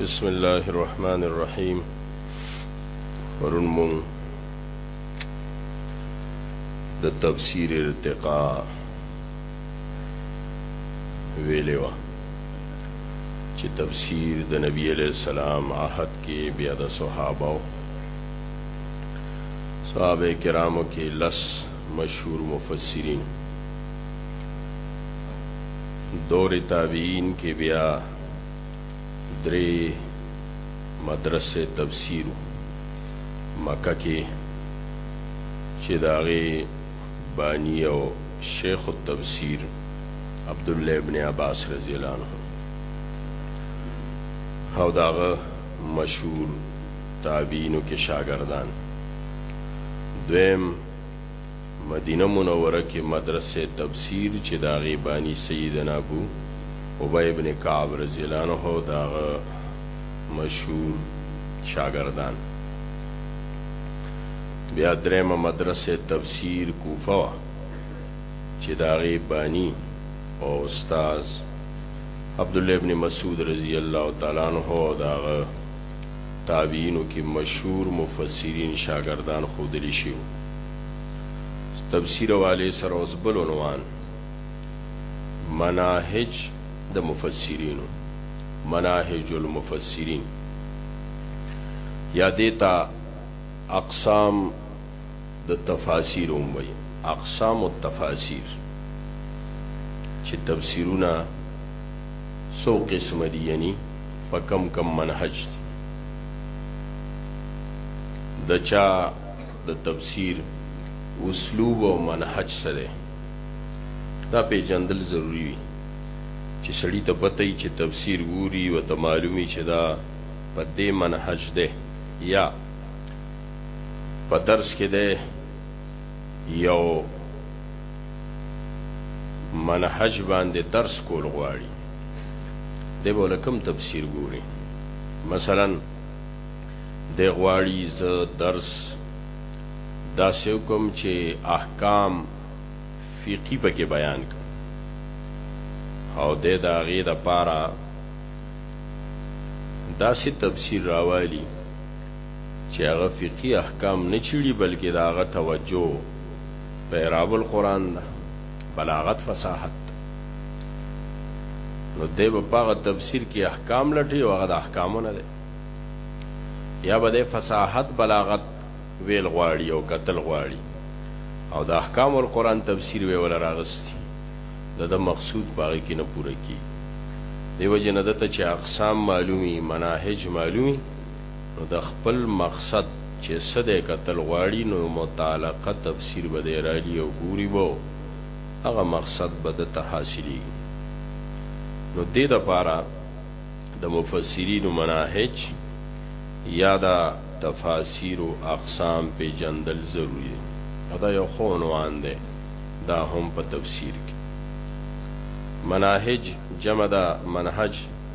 بسم الله الرحمن الرحیم پرون مون د تفسیر ارتقا ویلې و چې تفسیر د نبی علیہ السلام عهد کې بیا د صحابه صحابه کرامو کې لس مشهور مفسرین دور تابعین کې بیا درې مدرسې تفسیر مکه کې چې داغه بانی او شیخ التفسیر عبد الله ابن عباس رضی الله عنه او داغه مشهور تابعینو کې شاګردان دویم مدینه منوره کې مدرسه تفسیر چې د هغې باني سیدنا ابو ابی ابن کعب رضی الله عنه او د هغه مشهور شاګردان بیا درېمه مدرسه تفسیر کوفه وه چې د هغې باني او استاذ عبدالله ابن مسعود رضی الله تعالی عنه او د هغه تابعینو کې مشهور مفسرین شاګردان ښودلي شوي وو. تفسیر حوالې سره اوس بل عنوان مناهج د مفسرینو مناهج المفسرین یا دیتا اقسام د تفاسیر هم وایي اقسام التفاسیر چې تفسیرونه څو قسم دي یعنی په کم کم منهج دي د چا د تفسیر اسلوب او منهج سره دا پیجندل ضروری وي چې سړی ته پته وي چې تفسیر ګوري او ته معلومي چې دا په دې منهج ده یا په درس کې ده یو منهج باندې درس کول غواړي دی به لکم تفسیر ګوري مثلا د غواړي ز درس دا سیو کوم چې احکام فقہی پکې بیان کړ او د دا غي د پاره دا سي تفسیر راوالي چې هغه فقهي احکام نه چیړي بلکې د هغه توجه په اعراب القرآن ده بلاغت فصاحت نو دی به په هغه تفسیر کې احکام لټي او هغه د احکامو نه دی یا به د فصاحت بلاغت ویل غواړي او قتل غواړي او د احکام القرآن تفسیر وی ولا راغستی د د مقصود پاره کې نه پوره کی دیو جن د ته چې اقسام معلومي مناهج معلومي نو د خپل مقصد چې څه دی کتل غواړي نو متعلقه تفسیر به دی رالي او ګوري به او هغه مقصد به ده ته حاصلیږي نو دې دپاره د مفسرینو مناهج یا د تفاسیر او اقسام پیژندل ضروري دی او دا یو ښه عنوان دی دا هم په تفسیر کې مناهج جمع ده منهج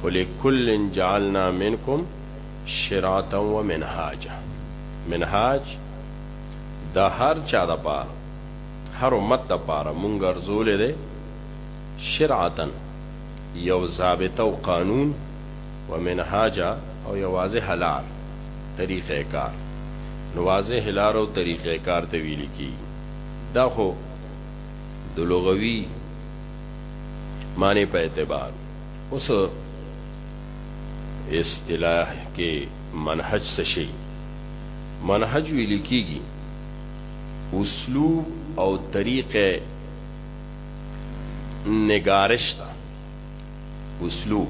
خو لکل جعلنا منکم شراطا و منهاجا منهاج د هر چا د پاره هر امت د پاره مونږ ګرځولې دی شرعتا یو ضابطه او قانون و منهاجا او یو واضح لار طریقه کار نو واضح لار او طریقه کار ته ویل کی دا خو د لغوي معنی په اعتبار اوس اصطلاح کې منهج څه شي منهج ویل کیږي اسلوب او طریقه نگارش تا اسلوب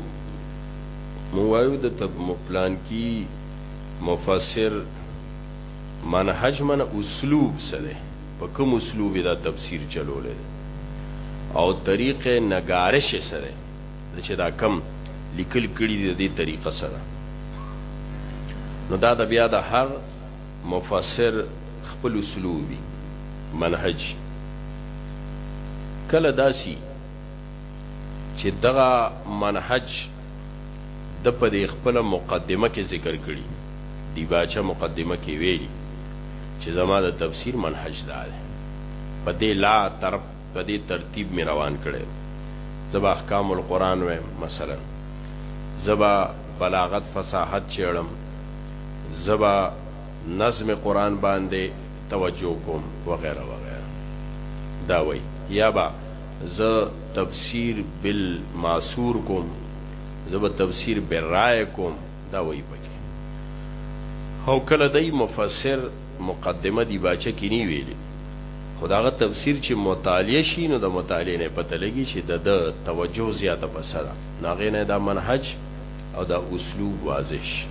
موایو د تب مپلان کی مفسر منهج من اسلوب سره په کوم اسلوب یې دا تفسیر چلولی دی او طریق نګارش یې څه دی؟ د چې دا کم لیکل کړي دي د دې طریقه څه ده؟ نو دا د بیا د هر مفسر خپل اسلوب وي منهج کله داسي چې دغه منهج ده په دې خپله مقدمه کې ذکر کړي دیباچه مقدمه کې ویلي چې زما د تفسیر منهج دا دی په دې لا تر په دې ترتیب می روان کړي زبا احکام القرآن ویم مثلا زبا بلاغت فصاحت چیړم زبا نظم قرآن باندې توجه کوم وغیرہ وغیرہ دا وی یا با زه تفسیر بالماسور کوم زه به تفسیر برای کوم دا وایي پکې او کله دی مفسر مقدمه دی باچه کې نی ویلي خو داغه تفسیر چې مطالعه شي نو د مطالعې نه پته لګي چې د د توجه زیاته پسه ده ناغې نه دا منهج او دا اسلوب واضح شي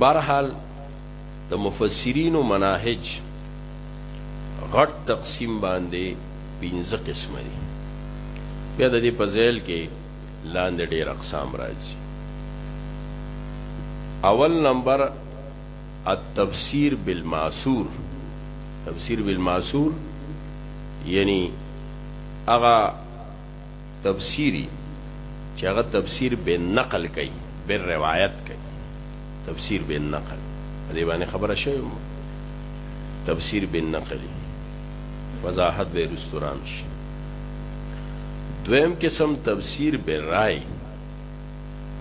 بهرحال د مفسرینو مناهج غټ تقسیم باندې پنځه قسمه دي بیا د دې په ځیل کې لاندې ډېر اقسام راځي اول نمبر التفسیر بالمعصور تفسیر بالمعصور یعنی اغا تفسیری چې هغه تفسیر به نقل کوي به روایت کوي تفسیر به نقل دې باندې خبره شوی مو تفسیر به نقل وضاحت به رستوران شي دویم قسم تفسیر به رائے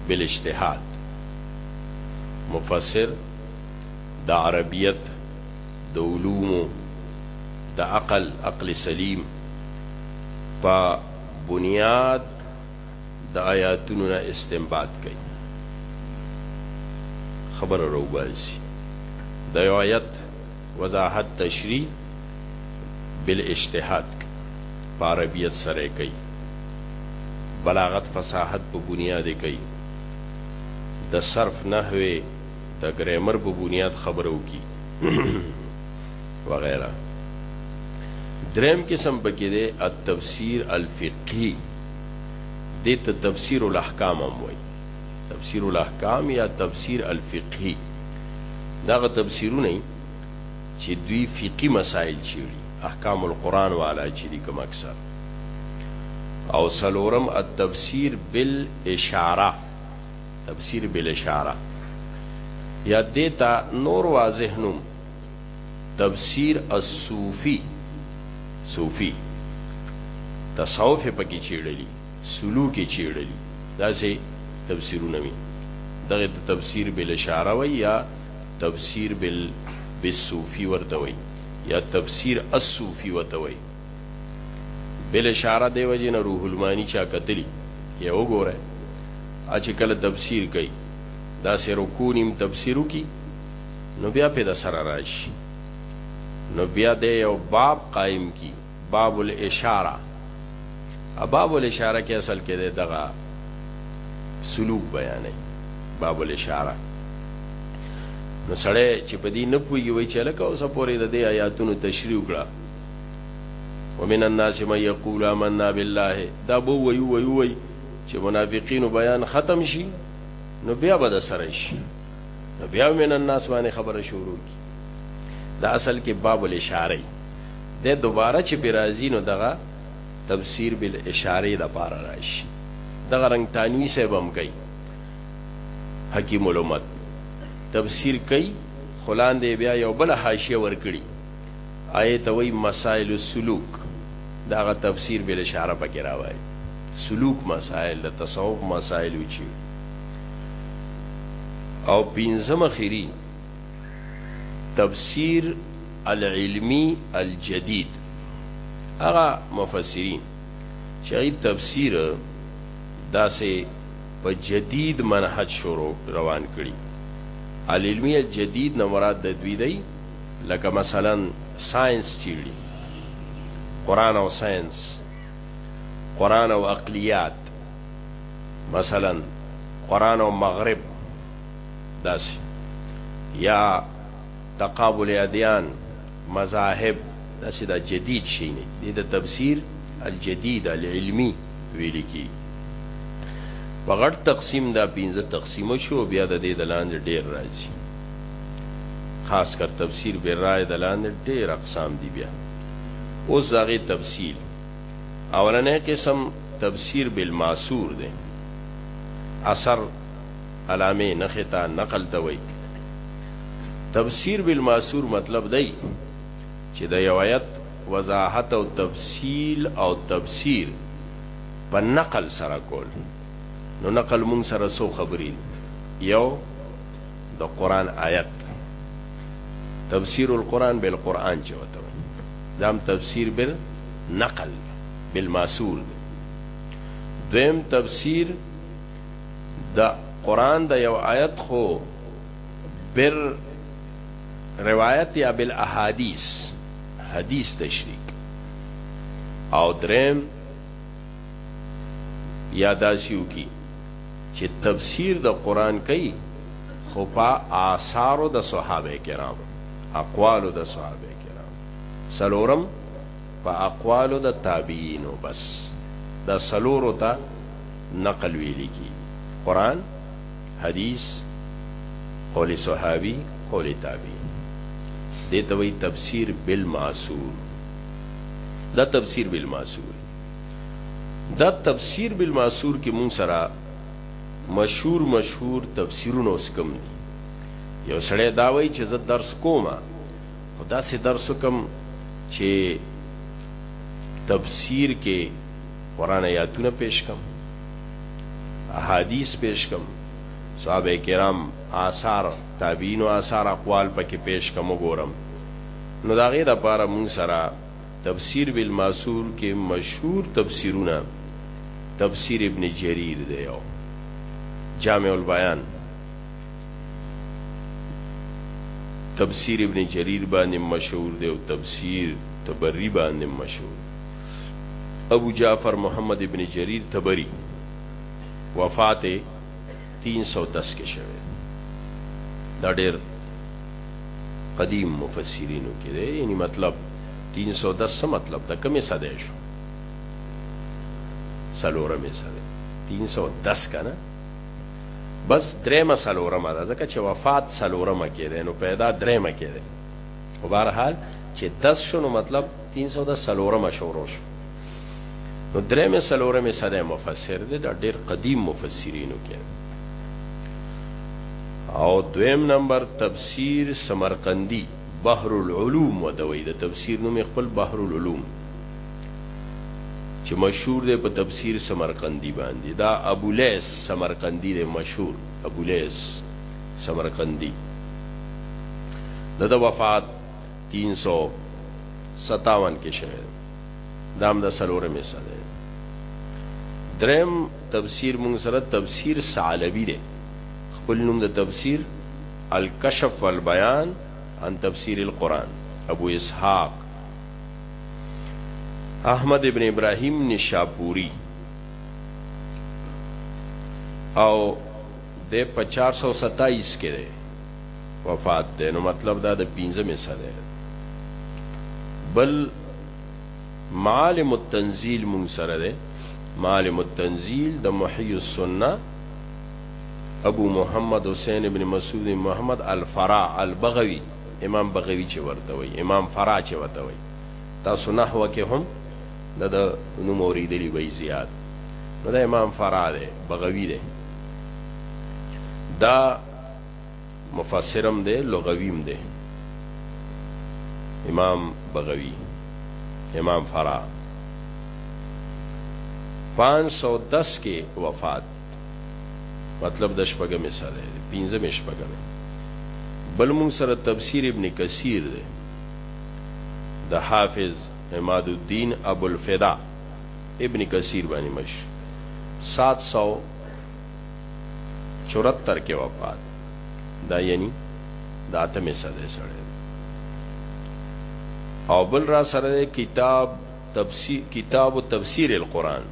بل اجتهاد مفسر د عربیت د علومو د عقل، عقل سلیم، په بنیاد د آیاتونو نه استنباط کوي، خبره راوباسي، د یو آیت وضاحت تشریح بالاجتهاد په عربیت سره کوي، بلاغت فصاحت په بنیاد کوي، د صرف نحوې د ګرامر په بنیاد خبره وکړي وغیرہ دریم قسم پکې دی التفسیر الفقهی دې ته تفسیر الاحکام هم وایي تفسیر الاحکام یا تفسیر الفقهی دغه تفسیرونه چې دوی فقهي مسائل چیړي احکام القرآن والا چې دي کوم اکثر او سلورم التفسیر بالاشاره تفسیر بالاشاره یا دیتا نور واضح نوم تفسیر الصوفی صوفی تصوف پکې چیړلی سلوک چیړلی دا سه تفسیرونه وی دغه تفسیر بل اشاره وی یا تفسیر بل بالصوفی ورته وی یا تفسیر الصوفی ورته وی بل اشاره دی وجه نه روح المانی چا کتلی یو ګوره اچ کله تفسیر کوي دا سه رکونیم تفسیرو کی نو بیا په د سره راشي نو بیا د یو باب قائم کی باب الاشاره باب الاشاره کې اصل کې دغه سلوک بیانې باب الاشاره نو سړی چې په دې نه پوي وي چې لکه اوسه پورې د دې آیاتونو تشریح وکړه ومن الناس من يقول آمنا بالله دا بو وی وی وی چې منافقین بیان ختم شي نو بیا به د سره شي نو بیا من الناس باندې خبره شروع کی دا اصل کې باب الاشاره ده دوباره چې برازي نو دغه تفسیر بالاشاره د پاره راشي دغه رنگ تانوی صاحب هم کوي حکیم علومت تفسیر کوي خلان دی بیا یو بل حاشیه ور کړی آیت وی مسائل السلوک داغه تفسیر بل اشاره پکې راوای سلوک مسائل د تصوف مسائل چی او پینځم خیری تفسیر العلمی الجدید هغه مفسرین چې تفسیر داسې په جدید منهج شروع روان کړي العلمی الجدید نه مراد د دوی دی لکه مثلا ساينس چیړي قران او ساينس قران او عقليات مثلا قران او مغرب داس یا تقابل ادیان مذاهب داس دا جدید شي نه دي د تفسیر الجدید العلمی ویل کی په غټ تقسیم دا پنځه تقسیم شو بیا د دې دلاندې ډیر راځي خاص کر تفسیر بالرای د لاندې ډېر اقسام دي بیا اوس دغه تفصیل اولنې قسم تفسیر بالماسور دی اثر علامه نختا نقل ته وایي تفسیر بالماسور مطلب دی چې د یو آیت وضاحت او تفصیل او تفسیر په نقل سره کول نو نقل مون سره سو خبرې یو د قران آیت تفسیر القران بالقران چې وته دام تفسیر بل نقل بالماسول دویم تفسیر د قران د یو آیت خو بر روایت یا بل احادیث حدیث تشریک او دریم یا داسیو کی چی تفسیر د قرآن کوي خو په آثارو د صحابه کرامو اقوالو د صحابه کرامو څلورم په اقوالو د تابعینو بس دا څلورو ته نقل ویل کی قرآن حدیث قول صحابی قول تابعی دیتوی تفسیر بالمعصول دا تفسیر بالمعصول دا تفسیر بالمعصور کې مون سره مشهور مشهور تفسیرونه اوس کم دي یو سړی دا وایي چې زه درس کوم خو داسې درس کوم چې تفسیر کې قران آیاتونه پیش کم احادیث پیش کم صحابه کرام آثار تابعین او آثار اقوال پکې پیش کم وګورم نو دا غي د پاره مون سره تفسیر بالماسور کې مشهور تفسیرونه تفسیر ابن جریر دی او جامع البیان تفسیر ابن جریر باندې مشهور دی او تفسیر تبری باندې مشهور ابو جعفر محمد ابن جریر تبری وفات تین سو دس کې شوی دا ډېر قدیم مفسرینو کې دی یعنی مطلب تین سو دس څه مطلب د کمې صدې شو څلورمې صدې تین سو دس که نه بس درېمه څلورمه ده ځکه چې وفات څلورمه کې دی نو پیدا درېمه کې دی خو بهرحال چې دس شو نو مطلب تین سو دس څلورمه شروع شو نو درې مې سلورې مې سره مفسر دی دا ډېر قدیم مفسرینو کې او دویم نمبر تفسیر سمرقندی بحر العلوم ودوی د تفسیر نوم خپل بحر العلوم چې مشهور دی په تفسیر سمرقندی باندې دا ابو لیس سمرقندی دی مشهور ابو لیس سمرقندی د وفات 357 کې شوه دا هم د سلورمې سره دی دریم تفسیر مونږ سره تفسیر ثعلبی دی خپل نوم د تفسیر الکشف والبیان عن تفسیر القرآن ابو اسحاق احمد ابن ابراهیم نشاپوری او د 427 کې دی وفات ده نو مطلب دا ده پینځمې څه ده بل معالم التنزیل مونږ سره ده معالم التنزیل د محی السنه ابو محمد حسین ابن مسعود محمد الفرا البغوی امام بغوی چې ورته وي امام فرا چې ورته وي تاسو نحو کې هم د نوم اوریدلی وي زیات نو د امام فرا ده بغوی ده دا مفسرم دی لغویم دی امام بغوی امام فرا 510 کې وفات مطلب د شپږمې سره پنځمې شپږمې بل مون سره تفسیر ابن کثیر دی د حافظ عماد الدین ابو الفدا ابن کثیر باندې مش 700 74 کې وفات دا یعنی دا اتمه صدې سره او بل را سره کتاب تفسیر کتاب تفسیر القرآن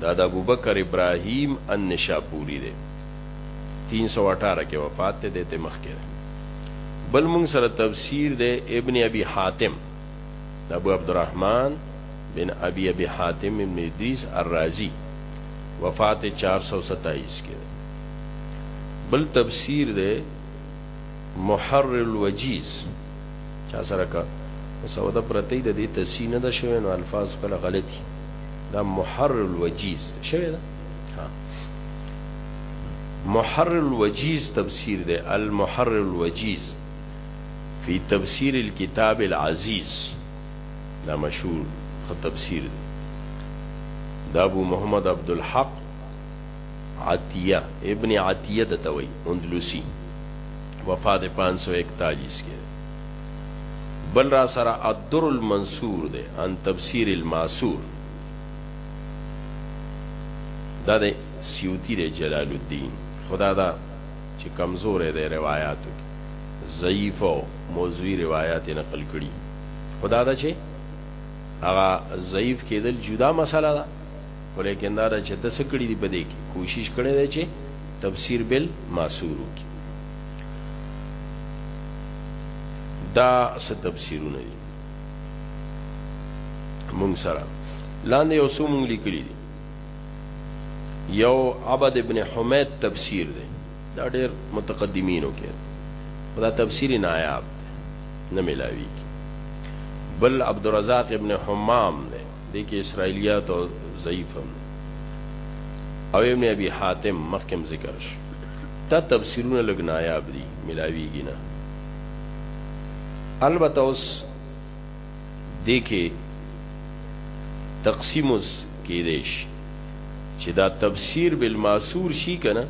دا د ابوبکر ابراهیم النشاپوری دی 318 کې وفات ته دته مخ کې بل مونږ سره تفسیر دی ابن ابي حاتم ابو عبد الرحمن بن ابي ابي حاتم ابن ادريس الرازي وفات 427 کې بل تفسیر ده محرر الوجيز چا سره کا سودا پرتی د دې تفسیر نه ده شوی نو الفاظ کله غلطي دا محرر الوجيز شوی ده ها محرر الوجيز تفسیر ده المحرر الوجيز فی تفسیر الكتاب العزیز دا مشهور خ تفسیر دی دا ابو محمد عبدالحق عطیه ابن عطیه د توي اندلسی وفات 541 کې بل را سره الدر المنصور دی ان تفسیر الماسور دا د سیوطی دی جلال الدین خدا دا چې کمزور دی روایتو ضعیف او موضوعی روایت نقل کړي خدا دا چې هغه ضعیف کېدل جدا مسله ده ولیکن دا چې د څه کړي دی په دې کې کوشش کړي دی چې تفسیر بل معصور کی دا څه تفسیرونه دي مونږ سره لاندې یو څو مونږ لیکلي دي یو عبد ابن حمید تفسیر دی دا ډیر متقدمینو کې دا تفسیر نایاب نه ملاوي بل عبدالرزاق ابن حمام دی د کې اسرایلیات او ضعیف هم او ابن ابي حاتم مخکم ذکر شو دا تفسیرونه لګ نایاب دي ملاويږي نه البته اوس د کې تقسیم کې دیش چې دا تفسیر بالماسور شي کنه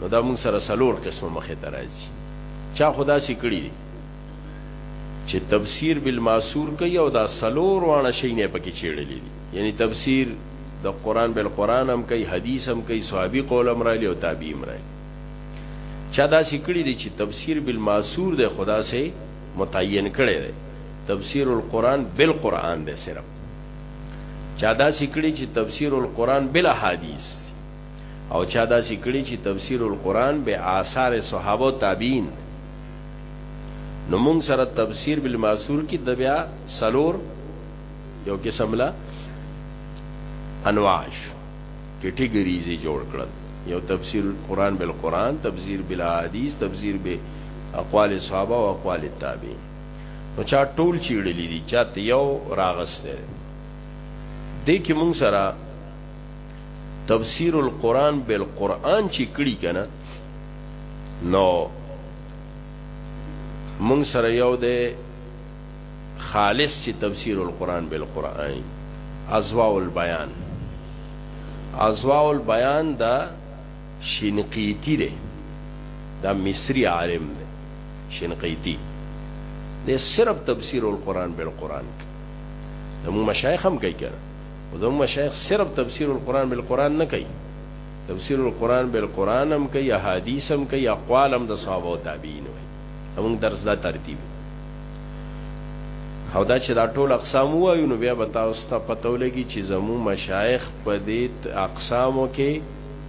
نو دا موږ سره سلور قسمه مخه ترازی چا خدا سی کړی دی چې تفسیر بالماسور کوي او دا سلور وانه شي نه پکې چیړلې دي یعنی تفسیر د قران بل قران هم کوي حدیث هم کوي صحابي قول هم رالی او تابعی هم رالی چا دا سکړي دي چې تفسیر بالماسور د خدا سے متعین کړي دي تفسیر القرآن بالقرآن دی صرف چا دا سکړي چې تفسیر القرآن بلا حدیث او چا داسې کړي چې تفسیر القرآن به آثار صحابه او تابعین نو موږ سره تفسیر بالماسور کې د بیا سلور یو قسم لا انواش کټګریز جوړ کړل یو تفسیر قران بل قران تفسیر بل حدیث تفسیر به اقوال صحابه او اقوال تابعین نو چا ټول چیړلې دي چاته یو راغسته دې کې موږ سره تفسیر القرآن بالقرآن چی کړی کنه نو مونږ سره یو دی خالص چې تفسیر القرآن بالقرآن ازواء البیان ازواء البیان دا شنقیتی دی دا مصری عالم دی شنقیتی دی صرف تفسیر القرآن بالقرآن دا مو مشایخ هم کوي کنه او زموږ مشایخ صرف تفسیر القرآن بالقرآن نه کوي تفسیر القرآن بالقرآن هم کوي احادیث هم کوي اقوال هم د صحابه او تابعین وي موږ درس دا ترتیب او دا چې دا ټول اقسام وایو نو بیا به تاسو ته پته ولګي چې زموږ مشایخ په دې اقسامو کې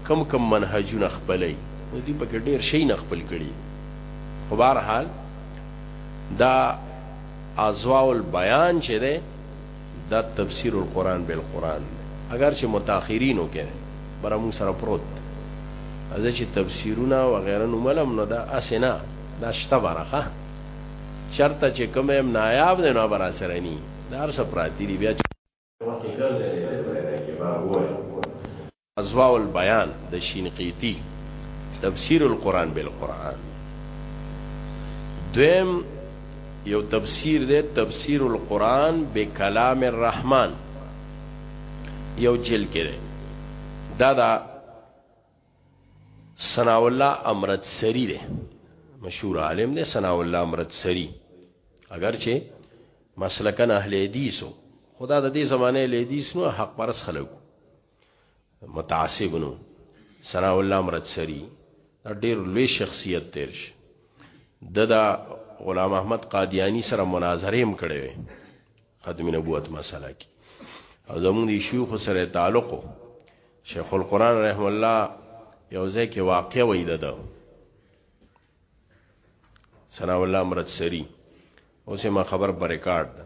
کم کم منهجونه خپلې نو دې په کې ډېر شي نه خپل کړي خو بهر حال دا ازواول بیان چې ده دا تفسیر القرآن بالقرآن دی اګر چې متاخرینو کې دی برا مونږ سره پروت دی ازه چې تفسیرونه وغیره نو ملم نو دا اسنه دا شته برخه چرته چې کوم نایاب دی نو برا سره ني دا هر څه پراتی دی بیا چې وخت ګرځي اضواء البیان د شینقیطی تفسیر القرآن بالقرآن دویم یو تفسیر دی تفسیر القرآن بکلام الرحمن یو جل کې دی دا دا ثناء الله امرت سری دی مشهور عالم دی ثناء الله امرت سری اگر چې مسلکن اهل حدیثو خدا د دې زمانه اهل حدیث نو حق پرس خلکو متعصب نو ثنا الله مرد سری ډیر لوی شخصیت تیر شي د دا غلام احمد قادیانی سره مناظره هم کړې وي ختم نبوت مسله کې او زموږ د شیوخ سره تعلق شیخ القران رحم الله یو ځکه واقع وای ده ثنا الله مرد سری اوسه ما خبر پر ریکارډ ده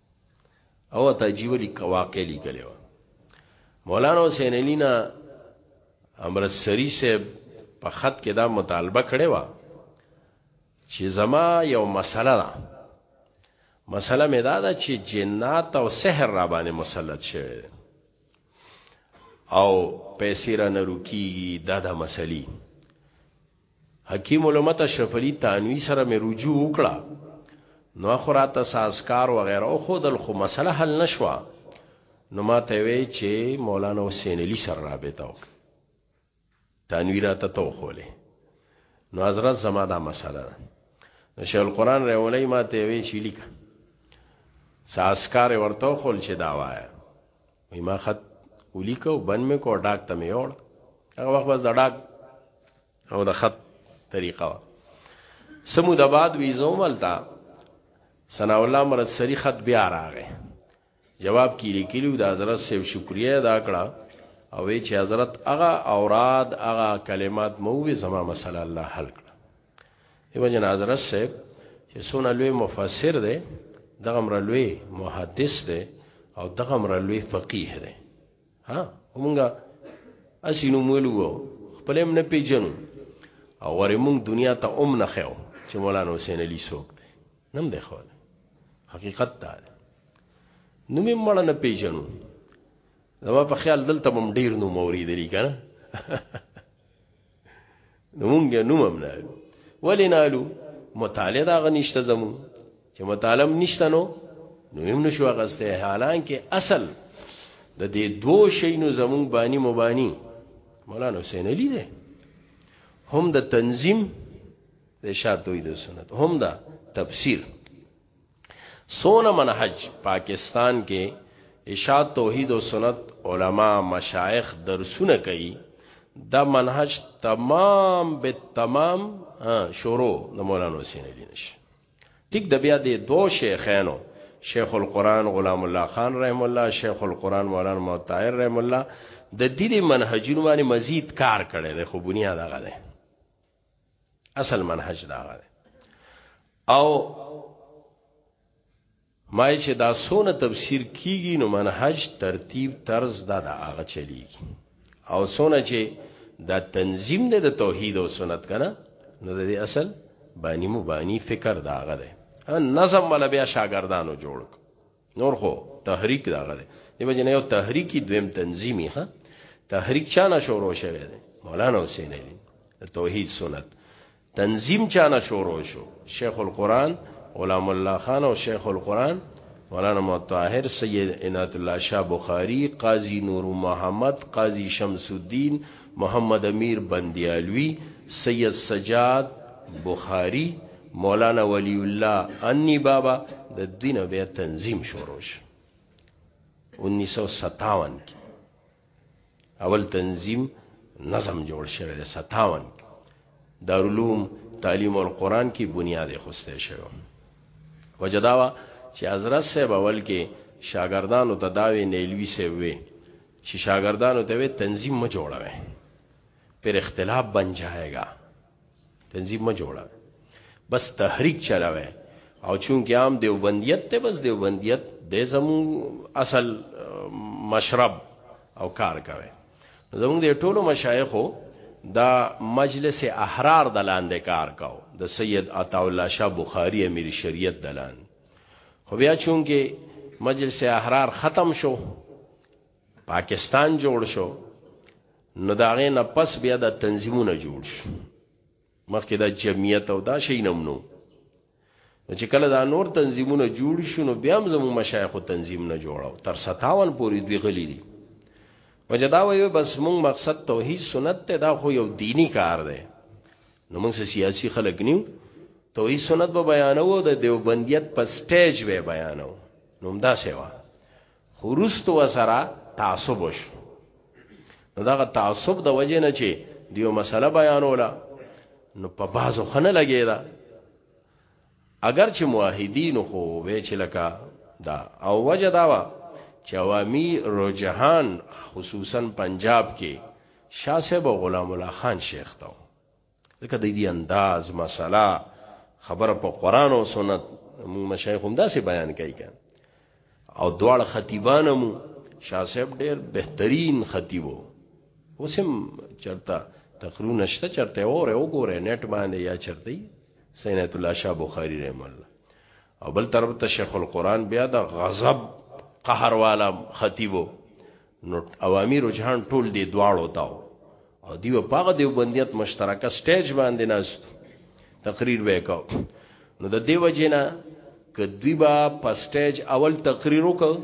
او ته عجیب لیک واقع لیکلی و مولانا حسین علی نا امرتسری صاحب په خط کې دا مطالبه کړې و چې زما یو مسله ده مسله مې دا ده چې جنات او سحر را باندې مسلط شوی دی او پیسې را نه روکیږي دا د مسلې حکیم علمت اشرف علی تانوی سره مې رجوع وکړه نو اخرات سازکار وغیرہ او خودل خو مسله حل نشوا نو ما ته وی چې مولانا حسین علی سره رابطه وک تانوی را ته تو خوله نو حضرت زما دا مسله ده نو شیخ القران رحملی ما ته وی چې لیکه سازکار ورته خول چې دا وایا وای ما خط ولیکو بند مې کو ډاک ته مې یوړ هغه وخت بس د ډاک او د خط طریقه وا سمو د بعد ویزو ملتا ثنا الله مرد سری خط بیا راغې جواب کې لیکلو د حضرت سیو شکریا ادا کړه او چې حضرت هغه اوراد هغه کلمات مو وی زما مسله الله حل کړ ایو جن حضرت صاحب چې سونه لوی مفسر دی دغه مر لوی محدث دی او دغه مر لوی فقيه دی ها ومنګه اسینو مولو خپل هم نه پیژنو او ورې مونږ دنیا ته اوم نه خو چې مولانا حسین علي څوک دی نم دی خو حقیقت دا دی نو مې مړ نه پیژنو زما په خیال دلته مم ډیر نو موري دی کنه نو مونږ نوم هم نه الو ولې نه الو مطالعه دا غنښت زمو چې مطالعه نشته نو نو هم نشو غسته حالان کې اصل د دې دوه شینو زمون بانی مبانی مولانا حسین علی ده هم د تنظیم د شاتوی د سنت هم د تفسیر سونه منهج پاکستان کې اشاعت توحید او سنت علما مشایخ درسونه کوي دا منهج تمام به تمام شروع د مولانا حسین علی نش ټیک د بیا د دو شیخانو شیخ القرآن غلام الله خان رحم الله شیخ القرآن مولانا معطایر رحم الله د دې منهجونو باندې مزید کار کړي د خو بنیاد هغه ده اصل منهج دا غره او ما چې دا سونه تفسیر کیږي نو منهج ترتیب طرز دا دا هغه چلیږي او سونه چې دا تنظیم دی د توحید او سنت کنه نو د دې اصل بانی مبانی فکر دا هغه دی نظم ولا بیا شاګردانو جوړ نور خو تحریک داغه دی دی وجه نه یو تحریکی دویم تنظیمی ها تحریک چانه شروع شوه دی مولانا حسین علی توحید سنت تنظیم چانه شروع شو شیخ القرآن غلام الله خان او شیخ القرآن مولانا مطهر سید عنایت الله شاه بخاری قاضی نور محمد قاضی شمس الدین محمد امیر بندیالوی سید سجاد بخاری مولانا ولی الله انی بابا د دینه بیا تنظیم شروع شو 1957 کې اول تنظیم نظم جوړ شوی دی 57 دارالعلوم تعلیم القرآن کې بنیاد خوسته شوی وجداوا چې حضرت صاحب اول کې شاګردانو ته داوی نیلوی سی وی چې شاګردانو ته وی تنظیم م جوړوي پر اختلاف بن جائے گا تنظیم ما جوړا بس تحریک چلاوه او چونکه عام دیوبندیت ته بس دیوبندیت د زمو اصل مشرب او کار کوي زموږ د ټولو مشایخو دا مجلس احرار د لاندې کار کاو د سید عطا الله شاه بخاری امیر شریعت دلان خو بیا چونکه مجلس احرار ختم شو پاکستان جوړ شو نو دا غې نه پس بیا د تنظیمونه جوړ شو مخکې دا جمعیت او دا شي نمنو چې کله دا نور تنظیمونه جوړ شو نو بیا هم زمو مشایخ تنظیم نه جوړاو تر 57 پورې دوی غلي دي وجدا وي بس مونږ مقصد توحید سنت ته دا خو یو دینی کار دی نو مونږ سیاسي خلک نیو توحید سنت به بیانو د دیوبندیت په سټیج به بیانو نو دا سیوا خو روستو وسره تعصب وش نو دغه تعصب د وجې نه چې دیو مسله بیانوله نو په بازو خنه لګی دا اگر چې موحدین خو وې چې لکه دا او وجه دا وا چې عوامي رجحان خصوصا پنجاب کې شاه صاحب غلام الله خان شیخ تاو ځکه د دې انداز مسله خبره په قران او سنت موږ مشایخ هم داسې بیان کوي کان او دوړ خطیبان مو شاه صاحب ډېر بهترین خطیبو وسم چرتا تقریر نشته چرته اوره وګوره نت باندې یا چرته سینت الله شاه بخاری رحم الله او بل طرف ته شیخ القران بیا د غضب قهر والا خطیبو نو عوامي رجحان ټول دی دواړو تاو او دیو پاغه دیو بندیت مشترکه سټیج باندې ناست تقریر وکاو نو د دیو جنا ک دوی با په سټیج اول تقریر وکاو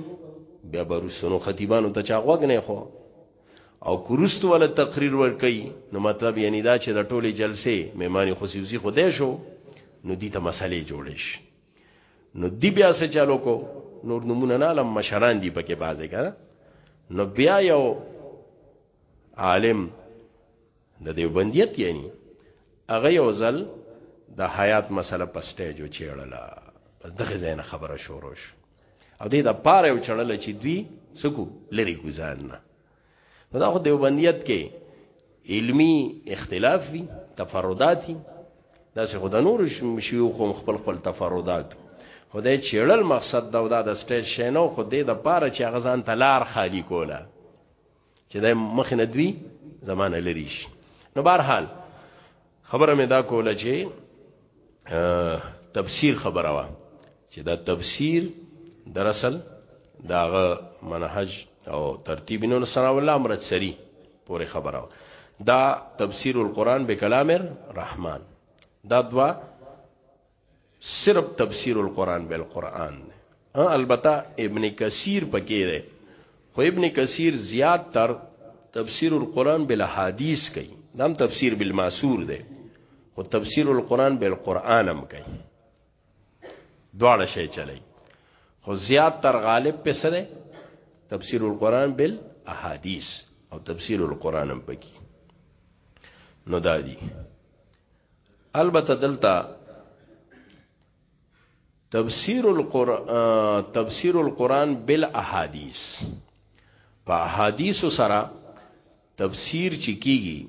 بیا برسونو خطیبانو ته چاغوګ نه خو او کورست ولا تقریر ور کوي نو مطلب یعنی دا چې د ټوله جلسې مېمانی خصوصي خوده شو نو دي ته مسلې جوړې شي نو دی بیا څه چالو کو نور نمونه نه لم مشران دی پکې بازه کړه نو بیا یو عالم د دیوبندیت یعنی هغه یو ځل د حیات مسله په سټیج او چیړله پس دغه زین خبره شوروش او دې د پاره او چړل چې دوی سکو لری ګزان نه نو دا خو دیوبندیت کې علمی اختلاف وی تفرداتی دا څه خدای نور شیوخ هم خپل خپل تفردات خدای چیړل مقصد دا دا د سټیج شینو خو دې د پاره چې غزان تلار خالی کوله چې د مخ نه دوی زمانه لري شي نو بهرحال خبره مې دا کوله چې تفسیر خبره وا چې دا تفسیر در اصل داغه منهج او ترتیب نو سنا الله امرت سری پورې خبره وا دا تفسیر القرآن بکلام الرحمن دا دوا صرف تفسیر القرآن بالقرآن دی البته ابن کثیر پکې دی خو ابن کثیر زیات تر تفسیر القرآن بالاحادیث کوي دام تفسیر بالماسور دی خو تفسیر القرآن بالقرآن هم کوي دواړه شی چلی خو زیات تر غالب په سره تفسیر القرآن بالاحادیث او تفسیر القرآن هم پکې نو دادی البته دلته تفسیر القرآن تفسیر القرآن بالاحادیث په احادیث سره تفسیر چې کیږي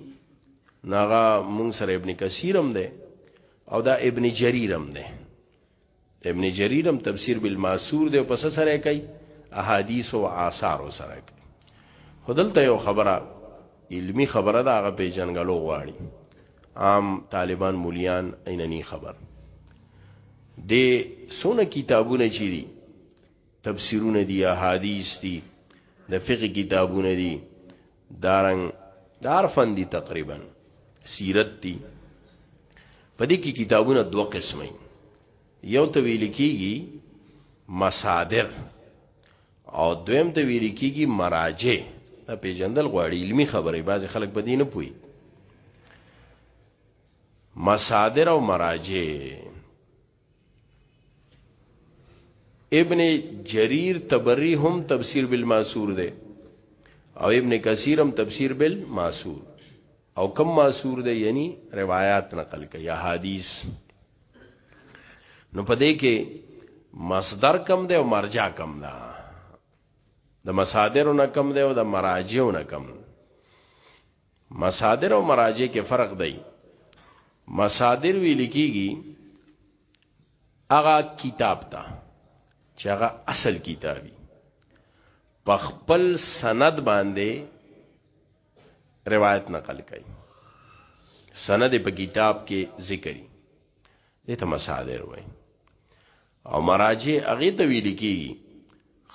ناغه مونږ سره ابن کثیر هم ده او دا ابن جریر هم ده ابن جریر هم تفسیر بالماسور دی په سره کوي احادیث او آثار سره کوي خدلته یو خبره علمی خبره دا غ په جنګلو غواړي عام طالبان مولیان عیننی خبر د سونه کتابونه چي دي تفسیرونه دي احادیث دي د فقه کتابونه دي دارنګ دار فندي تقریبا سیرت دي په دې کې کتابونه دوه قسمه یو ته ویل کېږي مصادر او دویم ته ویل کېږي مراجع دا پیژندل غواړي علمی خبرې بعضی خلک په دې نه پوي مصادر او مراجع ابن جریر تبری هم تفسیر بالماسور دی او ابن کثیر هم تفسیر بالماسور او کم ماسور دی یعنی روایات نقل کوي احادیث نو پدې کې مصدر کم دی او مرجع کم ده د مصادر نه کم دی او د مراجع نه کم دی مصادر او مراجع کې فرق دی مصادر ویل کیږي هغه کتاب ته چې هغه اصل کتابي په خپل سند باندې روایت نقل کړي سند په کتاب کې ذکري دته مصادر وایي او مراجع هغه ته ویل کیږي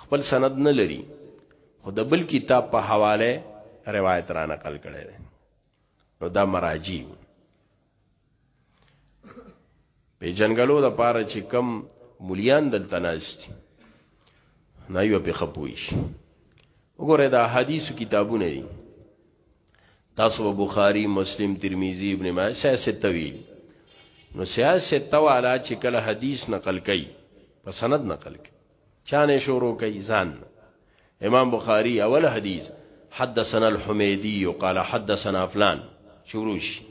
خپل سند نه لري خو د بل کتاب په حواله روایت را نقل کړي دي نو دا مراجع په جنگلو د پاره چې کم مليان دل تناست نه یو په خپويش وګوره دا حدیث کتابونه دي تاسو بخاری مسلم ترمذی ابن ماجه سیاست وی نو سیاست توالا چې کله حدیث نقل کړي په سند نقل کړي چانه شروع کړي ځان امام بخاری اول حدیث حدثنا الحمیدی قال حدثنا فلان شروع شي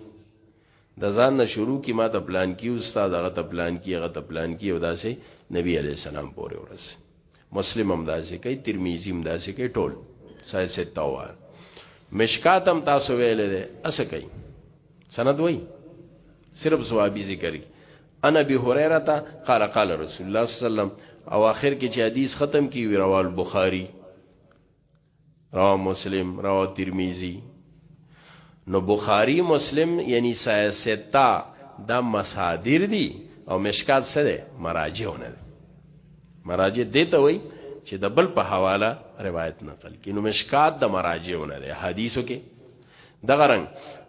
د ځان نه شروع کی ما ته پلان کی استاد هغه ته پلان کی هغه ته پلان کی او داسې نبی علی السلام پورې ورس مسلم هم داسې کوي ترمذی هم داسې کوي ټول سای ستوار مشکات هم تاسو ویل دي اسه کوي سند وای صرف صحابي ذکر کی انا ابي هريره تا قال قال رسول الله صلی الله علیه وسلم او اخر کې چې حدیث ختم کی وی رواه البخاری رواه مسلم رواه ترمذی نو بخاری مسلم یعنی سایه ستا دا مصادر دی او مشکات سره مراجعونه دی مراجع دیتا وی چې د بل په حواله روایت نقل کینو مشکات د مراجعونه دی حدیثو کې دغه رنګ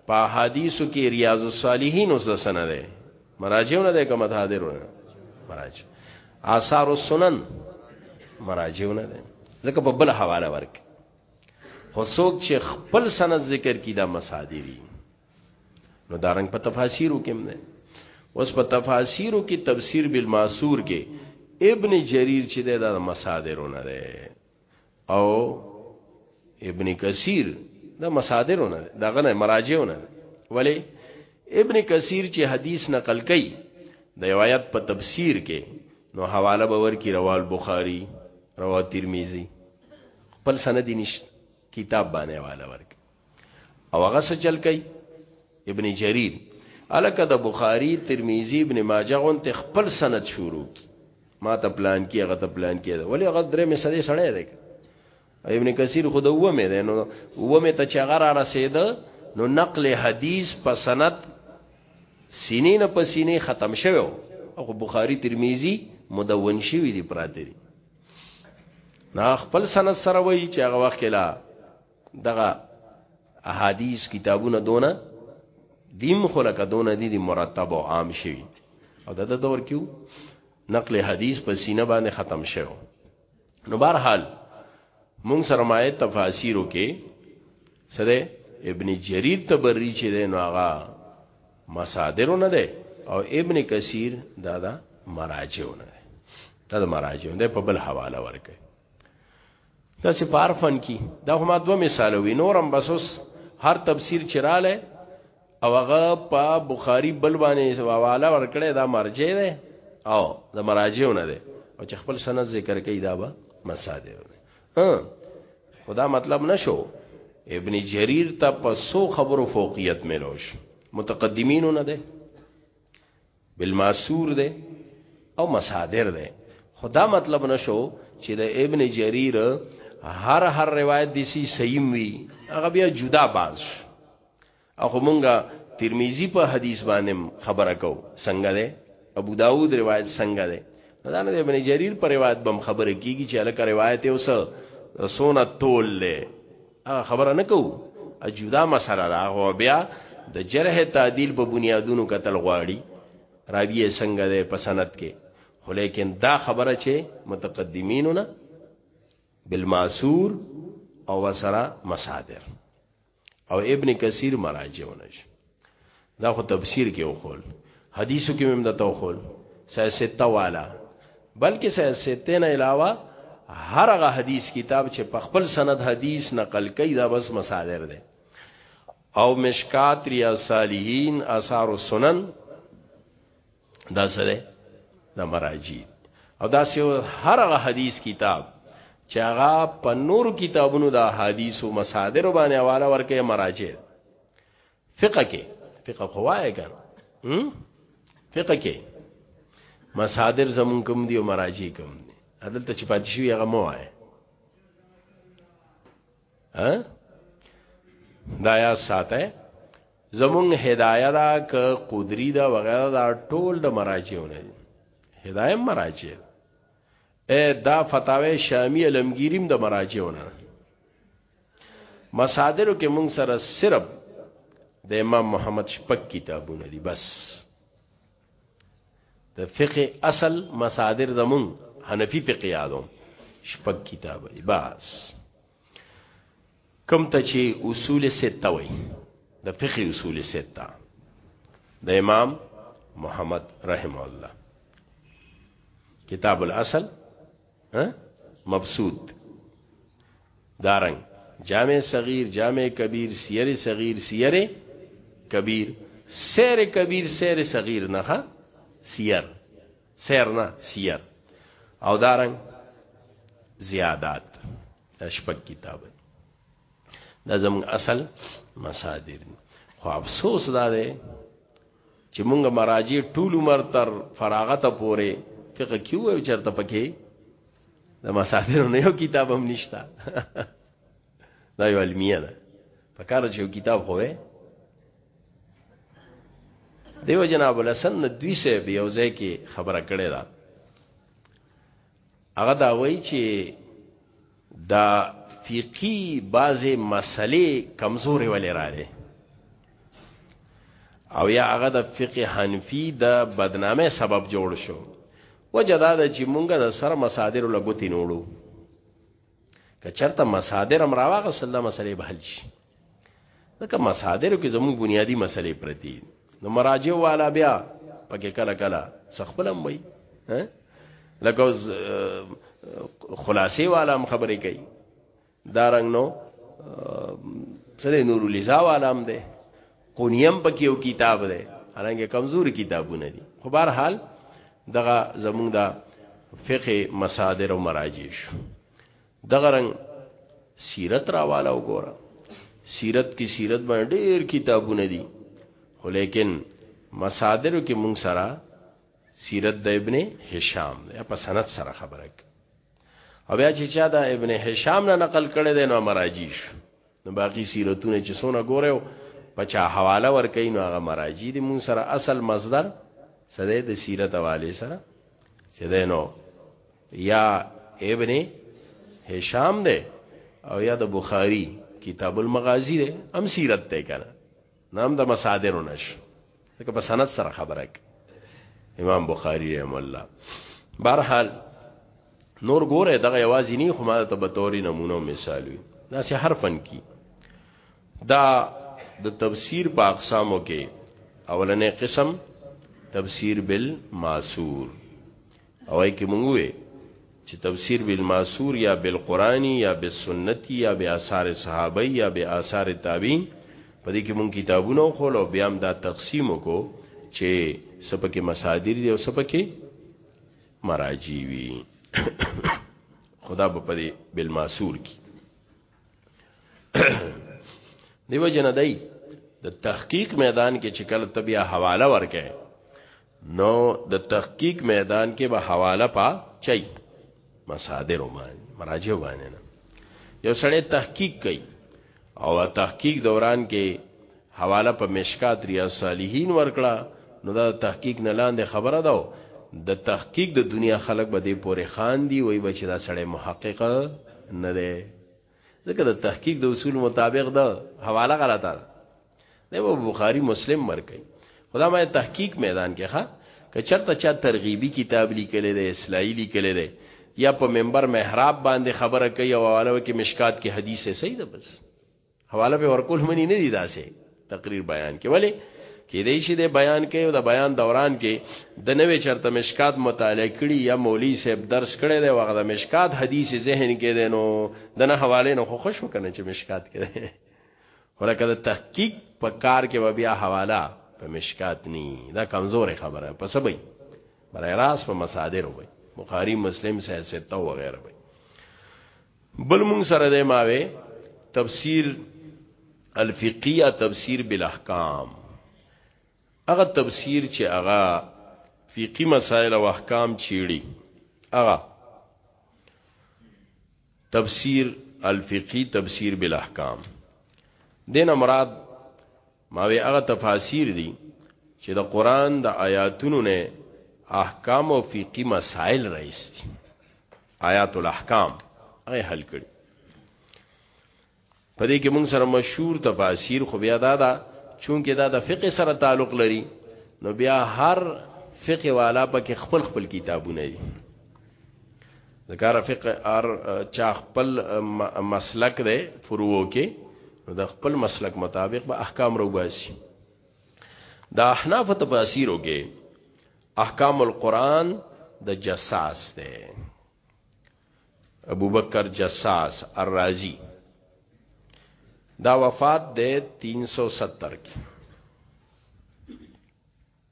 په حدیثو کې ریاض الصالحین اوس د سنده مراجعونه ده کومه حاضرونه مراجع آثار السنن مراجعونه ده ځکه په بل حواله ورک خو څوک چې خپل سند ذکر کی دا مصادری نو دارنګ په تفاسیرو کې هم ده اوس په تفاسیرو کې تفسیر بالماسور کې ابن جریر چې ده دا مصادرونه ده او ابن کثیر دا مصادرونه دغه نه مراجعونه ولی ابن کثیر چې حدیث نقل کړي د روایت په تفسیر کې نو حواله باور کی روال بخاری روا ترمذی خپل سند نشته کتاب باندې حواله ورک او هغه څه چل کوي ابن جرير الکه د بخاری ترمذی ابن ماجه غون ته خپل سند شروع کی ما ته پلان کی هغه ته پلان کی ولی هغه درې می سړی سړی دی ابن کثیر خود و می دی نو و می ته چغه را رسید نو نقل حدیث په سند سینې نه په سینې ختم شوی او بخاری ترمذی مدون شوی دی پراته دی نا خپل سند سره وای چې هغه وخت لا دغه احادیث کتابونه دونه دیم خلک دونه دي دی مرتب او عام شوی او د دور کیو نقل حدیث په سینه باندې ختم شوی نو بهر حال مونږ سرمایه تفاسیرو کې سره ابن جریر تبری چې دی نو هغه مصادرو نه دی او ابن کثیر دا دا مراجعو نه دی دا, دا مراجعو دی په بل حواله ورکه دا چې په عرفن کې دا هما دوه مثال وي نورم بسوس هر تفسیر چراله او هغه په بخاری بل باندې حواله ورکړی دا مرجع ده او دا مراجع نه ده او چې خپل سند ذکر کوي دا به مساده ها خدا مطلب نشو ابن جریر ته په سو خبرو فوقیت ملوش متقدمینو نه ده بالماسور ده او مصادر ده خدا مطلب نشو چې د ابن جریر هر هر روایت دي سي صحیح وي هغه بیا جدا باز اخو مونږه ترمذی په حدیث باندې خبره کو څنګه ده ابو داود روایت څنګه ده دا نه ابن جریر پر روایت بم خبره کیږي چې الکه روایت اوس سونه تول له خبره نه کوو جدا مسله ده هو بیا د جرح تعدیل په بنیادونو قتل غواړي راوی څنګه ده په سند کې خو لیکن دا خبره چې متقدمینو نه بالماسور او وسره مصادر او ابن کثیر مراجعونه شي دا خو تفسیر کې وخول حدیثو کې هم د توخول سه سته والا بلکې سه سته نه علاوه هر هغه حدیث کتاب چې په خپل سند حدیث نقل کوي دا بس مصادر دي او مشکات ریا صالحین آثار السنن دا سره دا مراجی او دا سه هر هغه حدیث کتاب چې هغه په نور کتابونو دا حدیث او مصادر باندې حواله ورکه مراجع فقه کې فقه خوای کار فقه کې مصادر زمون کوم دی او مراجع کوم دی عدل ته چپاتې شوی هغه مو وای ها دا یا ساته زمون هدايه دا ک قدري دا وغیرہ دا ټول د مراجعونه هدايه مراجع اے دا فتاوی شامی علمگیریم د مراجعو نه مصادرو کې مونږ سره صرف د امام محمد شپک کتابونه دي بس د فقه اصل مصادر زمون حنفي فقه یادو شپک کتاب دي بس کم ته چې اصول سته وای د فقه اصول سته د امام محمد رحم الله کتاب الاصل مبسوط دارنګ جامع صغیر جامع کبیر سیر صغیر سیر کبیر سیر کبیر سیر صغیر نه سیر سیر نه سیر او دارنګ زیادات دا شپږ کتاب دا زموږ اصل مصادر خو افسوس دا دی چې موږ مراجع ټول عمر تر فراغت پورې فقہ کیو او چرته پکې د مصادر نه یو کتاب هم نشتا دا یو علمیه ده په کار چې یو کتاب خوې دیو جناب الحسن ندوی صاحب یو ځای کې خبره کړې ده هغه دا وایي چې دا فقهي بعضې مسلې کمزورې ولې راغلي او یا هغه د فقه حنفي د بدنامۍ سبب جوړ شو وجه دا ده چې مونږ د سر مصادر لګوتی نوړو که چرته مصادر هم راواغه سلام مسلې به حل شي دغه مصادرو کې زموږ بنیادی مسلې پرتی نو مراجع والا بیا پکې کله کله سخپلم وای لکه خلاصې والا هم خبرې کوي دا رنگ نو سره نور لزا والا هم ده قونیم پکې یو کتاب ده هرنګ کمزور کتابونه دي خو بهر حال دغه زمونږ دا فقه مصادر او مراجع شو دغه رنګ سیرت راواله وګوره سیرت کی سیرت باندې ډیر کتابونه دي خو لیکن مصادر کې مونږ سره سیرت د ابن هشام یا په سند سره خبره کوي او بیا چې چا د ابن هشام نه نقل کړي دي نو مراجیش نو باقی سیرتونه چې سونه ګوره او پچا حواله ور کوي نو هغه مراجی دي مون سره اصل مصدر سده د سیرت حواله سره چې دینو یا ابن هشام ده او یا د بخاری کتاب المغازی ده هم سیرت ته کنه نام د مصادر نش دغه په سند سره خبره کوي امام بخاری رحم الله بهرحال نور ګوره دغه یوازې نه خو ما ته به توري نمونه مثال وي دا سه هر فن کی دا د تفسیر په اقسامو کې اولنې قسم تفسیر بالماسور او ای کې مونږ وې چې تفسیر بالماسور یا بالقرآن یا بالسنت یا به آثار صحابه یا به آثار تابعین په دې کې مونږ کتابونه خول او بیا هم دا تقسیم کو چې سپکه مصادر دی او سپکه مراجی وی خدا په دې بالماسور کې دیو جن دای د تحقیق میدان کې چې کله تبیا حواله ورکې نو د تحقیق میدان کې به حواله پا چي مصادر باندې مراجع باندې یو سړی تحقیق کوي او تحقیق دوران کې حواله په مشکات ریاضصالحین ورکړه نو دا د تحقیق نه لاندې خبره ده او د تحقیق د دنیا خلک به دې پورې خاندي وای به چې دا سړی محقق نه دی ځکه د تحقیق د اصول مطابق ده حواله غلطه ده دی به بخاری مسلم ورکړي خدا مې تحقیق میدان کې ښه که چرته چا ترغیبی کتاب لیکلی دی اصلاحي لیکلی دی یا په منبر محراب باندې خبره کوي او حواله کې مشکات کې حدیث صحیح ده بس حواله به ورکول منی نه دی داسې تقریر بیان کې ولی کې دې شي د بیان کې او د بیان دوران کې د نوې چرته مشکات مطالعه کړي یا مولوی صاحب درس کړي دی وغه د مشکات حدیث ذهن کې دی نو د نه حواله نو خوښ وکنه چې مشکات کې دی ولکه د تحقیق په کار کې و بیا حواله په مشکات ني دا کمزورې خبره په سبي برای راس په مصادر وي بخاری مسلم سه سته وغیرہ وي بل مونږ سره د ماوي تفسیر الفقیه تفسیر بالاحکام هغه تفسیر چې هغه فقهي مسائل او احکام چیړي هغه تفسیر الفقهي تفسیر بالاحکام دین مراد ما وی هغه تفاسیر دي چې د قران د آیاتونو نه احکام او فقهي مسائل راځي آیات الاحکام هغه حل کړي په دې کې موږ سره مشهور تفاسیر خو بیا دا ده چونکه دا د فقه سره تعلق لري نو بیا هر فقه والا پکې خپل خپل کتابونه دي د کار فقه ار چا خپل مسلک دی فروع کې د خپل مسلک مطابق به احکام روباسي دا احناف تفاسیرو کې احکام القرآن د جساس دی ابو بکر جساس الرازی دا وفات دی 370 کې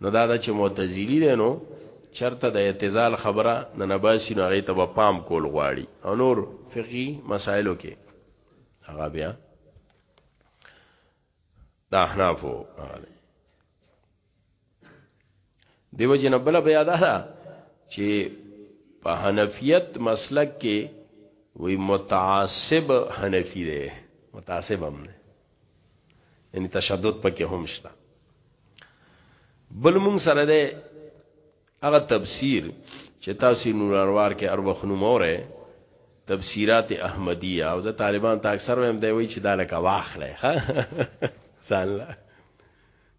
نو دا دا چې معتزلی دی نو چرته د اعتزال خبره نه نباسی نو هغه ته به پام کول غواړي او نور فقهي مسائلو کې هغه بیا د احنافو دیو جن بل بیا دا چې په حنفیت مسلک کې وی متعصب حنفی دی متعصب هم دی یعنی تشدد پکې هم شته بل مونږ سره ده هغه تفسیر چې تاسو نور اروار کې اروخنو موره تفسیرات احمدیه او زه طالبان ته اکثر ویم دی وی چې دا لکه واخله ها سال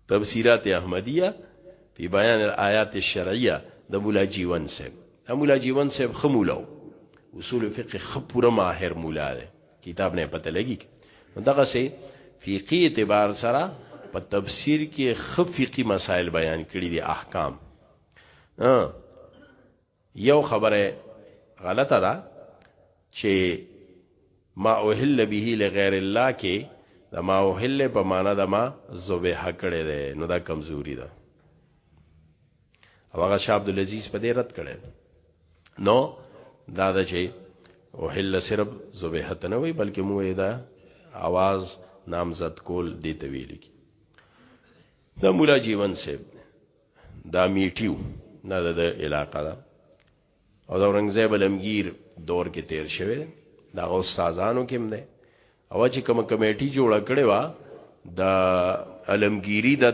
تفسیرات احمدیه فی بیان الآیات الشرعیه د مولا جیون صاحب د مولا جیون صاحب خمولاو اصول فقه خپوره ماهر مولا ده کتاب نه پته لګی دغه سه فقهي اعتبار سره په تفسیر کې خفقي مسائل بیان کړي دي احکام یو خبره غلطه ده چه ما احل به لغیر الله کې د ما احل په معنا د ما ذبح کړی دی نو دا کمزوري ده او هغه شاه عبد العزيز په دې رد کړي نو دا د چې او هل صرف ذبیحت نه وي بلکې مو دا आवाज نامزد کول دی ته ویل کی دا مولا جیون صاحب دا میټیو نه د علاقه ده او د اورنګزیب علمگیر دور کې تیر شوی دا غو استادانو کې هم ده او چې کوم کمیټي جوړ کړي وا د علمگیری د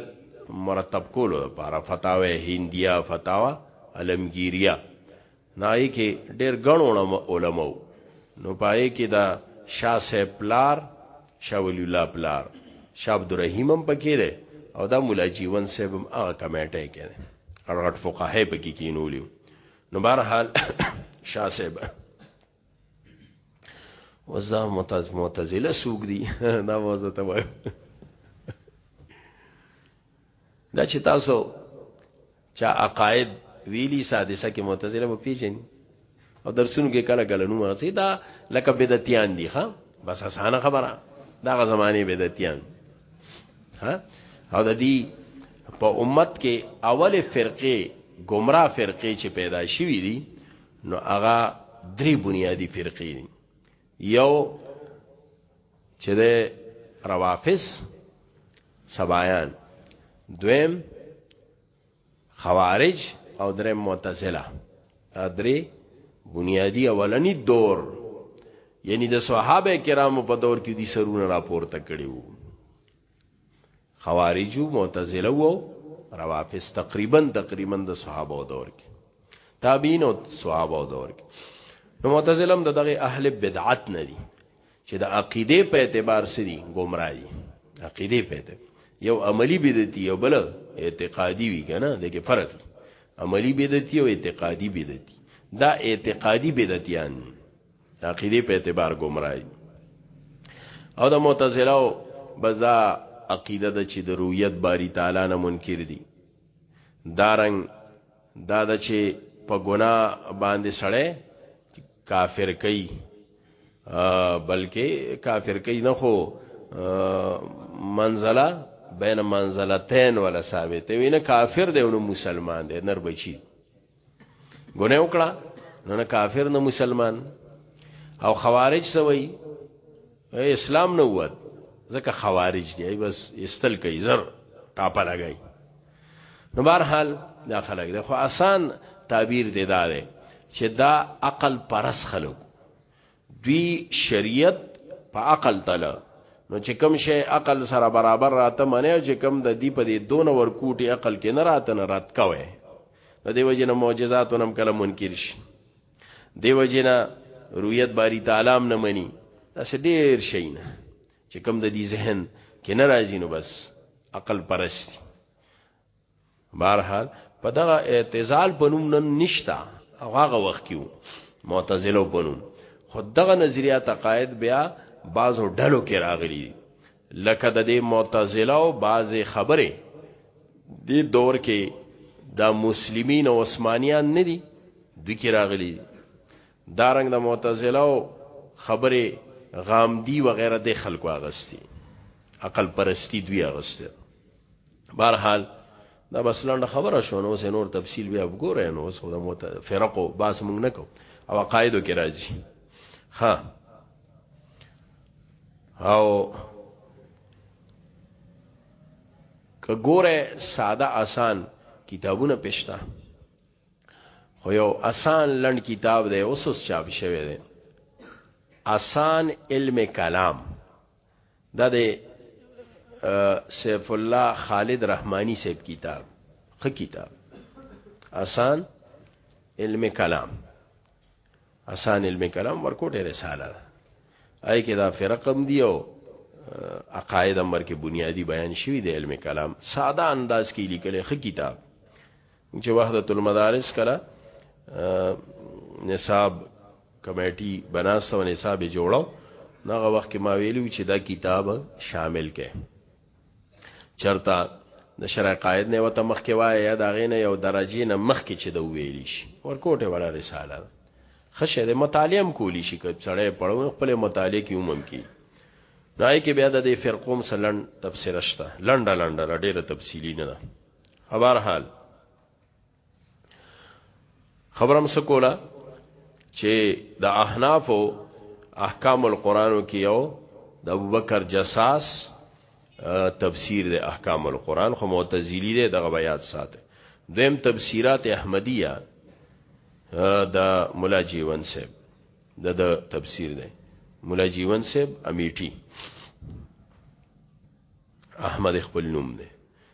مرتب کولو لپاره فتاوی هندیا فتاوا علمگیریا نای کې ډېر غن علماء نو پای کې دا شاه صاحب پلار شاه ولی الله پلار شاه عبدالرحیم هم پکې دی او دا مولا جیون صاحب هم هغه کمیټه کې دی غټ غټ فقهای پکې کینولیو نو بهرحال شاه صاحب وزا متز معتزله سوق دي دا وزا ته وایو دا چې تاسو چا عقاید ویلی سادسه کې معتزله په پیژن او درسونو کې کله کله نو هسي دا لکه بدعتيان دي ښا بس اسانه خبره دا غ زمانه بدعتيان ها او د دې په امت کې اول فرقه گمراه فرقه چې پیدا شوې دي نو هغه درې بنیادی فرقې دي یو چې د روافض سبایان دویم خوارج او درې معتزله دا درې بنیادی اولنی دور یعنی د صحابه کرامو په دور کې دي سرونه راپورته کړي وو خوارج وو معتزله وو روافض تقریبا تقریبا د صحابه دور کې تابعین او صحابه دور کې نو معتزله د دغه اهل بدعت نه دي چې د عقیده په اعتبار سړي گمراه دي عقیده په اعتبار یو عملی بدعتي یو بل اعتقادي وی کنه دغه فرق دی عملی بدعتي او اعتقادي بدعتي دا اعتقادي بدعتيان د عقیدې په اعتبار گمراهي او د معتزله بزا عقیده د چې د رؤیت باری تعالی نه منکر دي دارنګ دا د چې په ګنا باندې سړی کافر کوي بلکې کافر کوي نه خو منزله بین منزلتین ولا ثابت وي نه کافر دی نو مسلمان دی نر بچی ګناه وکړه نو نه کافر نه مسلمان او خوارج سوی اسلام نه ووت ځکه خوارج دی بس استل کوي زر ټاپه لګای نو بهر حال دا خلک دی خو آسان تعبیر دی دا دی چې دا عقل پرس خلکو دوی شریعت په عقل تله نو چې کوم شی عقل سره برابر راته منه چې کوم د دې په دې دون ور کوټي عقل کې نه راته نه رات کوي د دیو جن معجزات نم کله منکر شي دیو جن رؤیت باری تعالی نه مني تاسو ډیر شي نه چې کوم د دې ذهن کې نه راځي نو بس عقل پرستی بهرحال په دغه اعتزال په نوم نن نشتا او هغه وخت کیو معتزله په نوم خود دغه نظریه تقاید بیا بعضو ډلو کې راغلي لکه د دې معتزله او بعضې خبره دې دور کې دا مسلمین او عثمانیان نه دي دوی کې راغلي دارنګ د معتزله او خبره غامدی وغیرہ د خلکو اغستی عقل پرستی دوی اغستی بهر حال دا بس لنډه خبره شو نو سه نور تفصیل بیا وګورئ نو سو د موت فرقو باس مونږ نه کو او قاعده کې راځي ها او که ګوره ساده آسان کتابونه پښتا خو یو آسان لند کتاب دی اوس اوس چاپ شوی دی آسان علم کلام دا د سیف الله خالد رحمانی صاحب کتاب خ کتاب آسان علم کلام آسان علم کلام ورکوټه رساله ده آی کې دا فرقم دی او عقاید امر کې بنیادی بیان شوی دی علم کلام ساده انداز کې لیکل خ کتاب چې وحدت المدارس کله نصاب کميټي به ناسته او نصاب يې جوړه او نو هغه وخت کې ما ويلي وو چې دا کتاب شامل کړئ چرته د شرع قائد نه وته مخ کې وای یا دا غینه یو درجه نه مخ کې چې د ویلی شي ورکوټه ولا رساله خشه د مطالعه کولی شي که سړی پړو خپل مطالعه کې عموم کی دای کې بیا د فرقوم سلند تفسیر شته لنډه لنډه ډیره تفصیلی نه ده خبر حال خبرم سکولا چې د احناف او احکام القرآن کې یو د ابوبکر جساس تفسیر د احکام القرآن خو معتزلی دی دغه بیات ساته دیم تفسیرات احمدیه د مولا جیون صاحب د د تفسیر دی مولا جیون صاحب امیټی احمد خپل نوم دی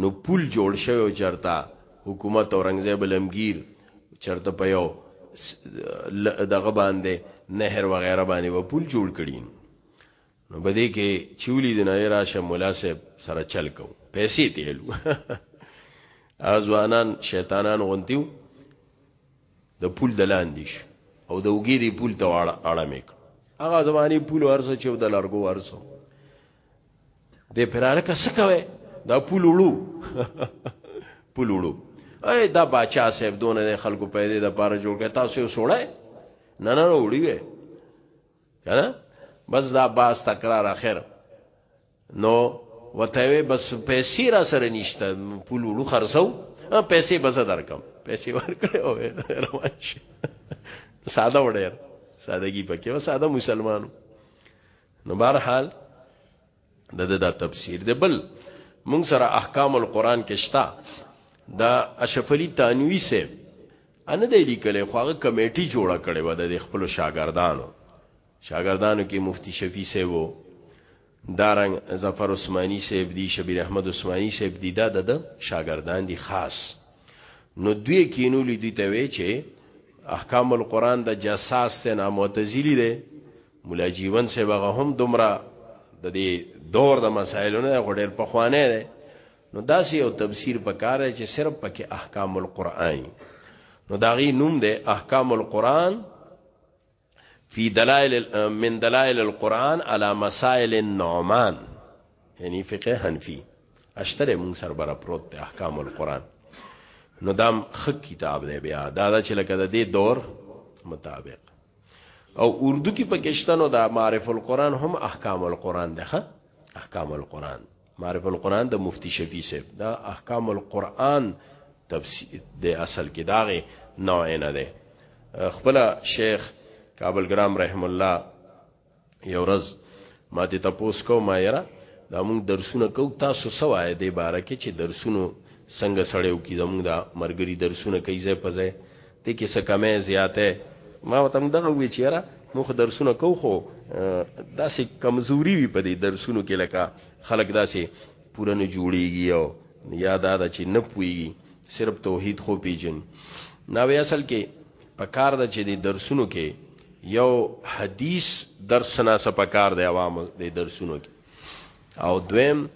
نو پول جوړ شوی او چرته حکومت اورنګزیب علمګیر چرته په یو دغه باندې نهر وغیره باندې و پول جوړ کړي نو بده کې چولی د نه راشه مولا صاحب سره چل کو پیسې تیلو ازوانان شیطانان غونتیو د پول دلان دیش او د وګی دی پول ته اړه اړه میک هغه زمانی پول ورسه چې د لارګو ورسو دې پرارکه سکوي دا پولوړو پولوړو اے دا باچا صاحب دون نه خلکو پیدا د پاره جوړ کړ تاسو یې سوړای نه نه وړي وې کنه بس دا باس تکرار اخر نو وته وې بس پیسې را سره نشته پول وړو خرڅو پیسې بس درکم پیسې ورکړې او روان شي ساده وړه سادهګي پکې و ساده مسلمانو نو بهر حال د د دا تفسیر دی بل مونږ سره احکام القرآن کې شتا دا اشرف علي تانوي سه ان د لیکلې خواغه کمیټي جوړه کړې و د خپل شاګردانو شاګردانو کې مفتی شفیع سه وو دارنګ ظفر عثماني سه دی شبیر احمد عثماني سه دی دا د شاګردان دي خاص نو دوی کینو لیدي ته وی چې احکام القرآن د جساس ته نامعتزلی دی ملا جیون صاحب هغه هم دومره د دې دور د مسایلو نه خو ډېر پخوانی دی نو داسې یو تفسیر پکار دی چې صرف پکې احکام القرآن نو داغي نوم دی احکام القرآن فی دلائل من دلائل القرآن علی مسائل النعمان یعنی فقه حنفی اشتره مون سر برا پروت دی احکام القرآن نو دام خک کتاب دی بیا دا دا چې لکه د دې دور مطابق او اردو کې پکشتنو دا معرف القرآن هم احکام القرآن ده احکام القرآن معرف القرآن د مفتی شفیع صاحب دا احکام القرآن تفسیر د اصل کې داغه نوع نه ده خپل شیخ کابل ګرام رحم الله یو ورځ ما ته تاسو کو ما یرا دا موږ درسونه کو تاسو سوای د باره کې چې درسونو څنګه سړیو کې زموږ دا مرګري درسونه کوي ځای په ځای ته کې څه کمه زیاته ما وتم دغه وی چې یرا موږ درسونه کو خو داسې کمزوري وي په دې درسونو کې لکه خلک داسې پوره نه جوړیږي او یا دا چې نه پوي صرف توحید خو پیجن نو اصل کې په کار ده چې د درسونو کې یو حدیث درس نه څه په کار دی عوام د درسونو کې او دویم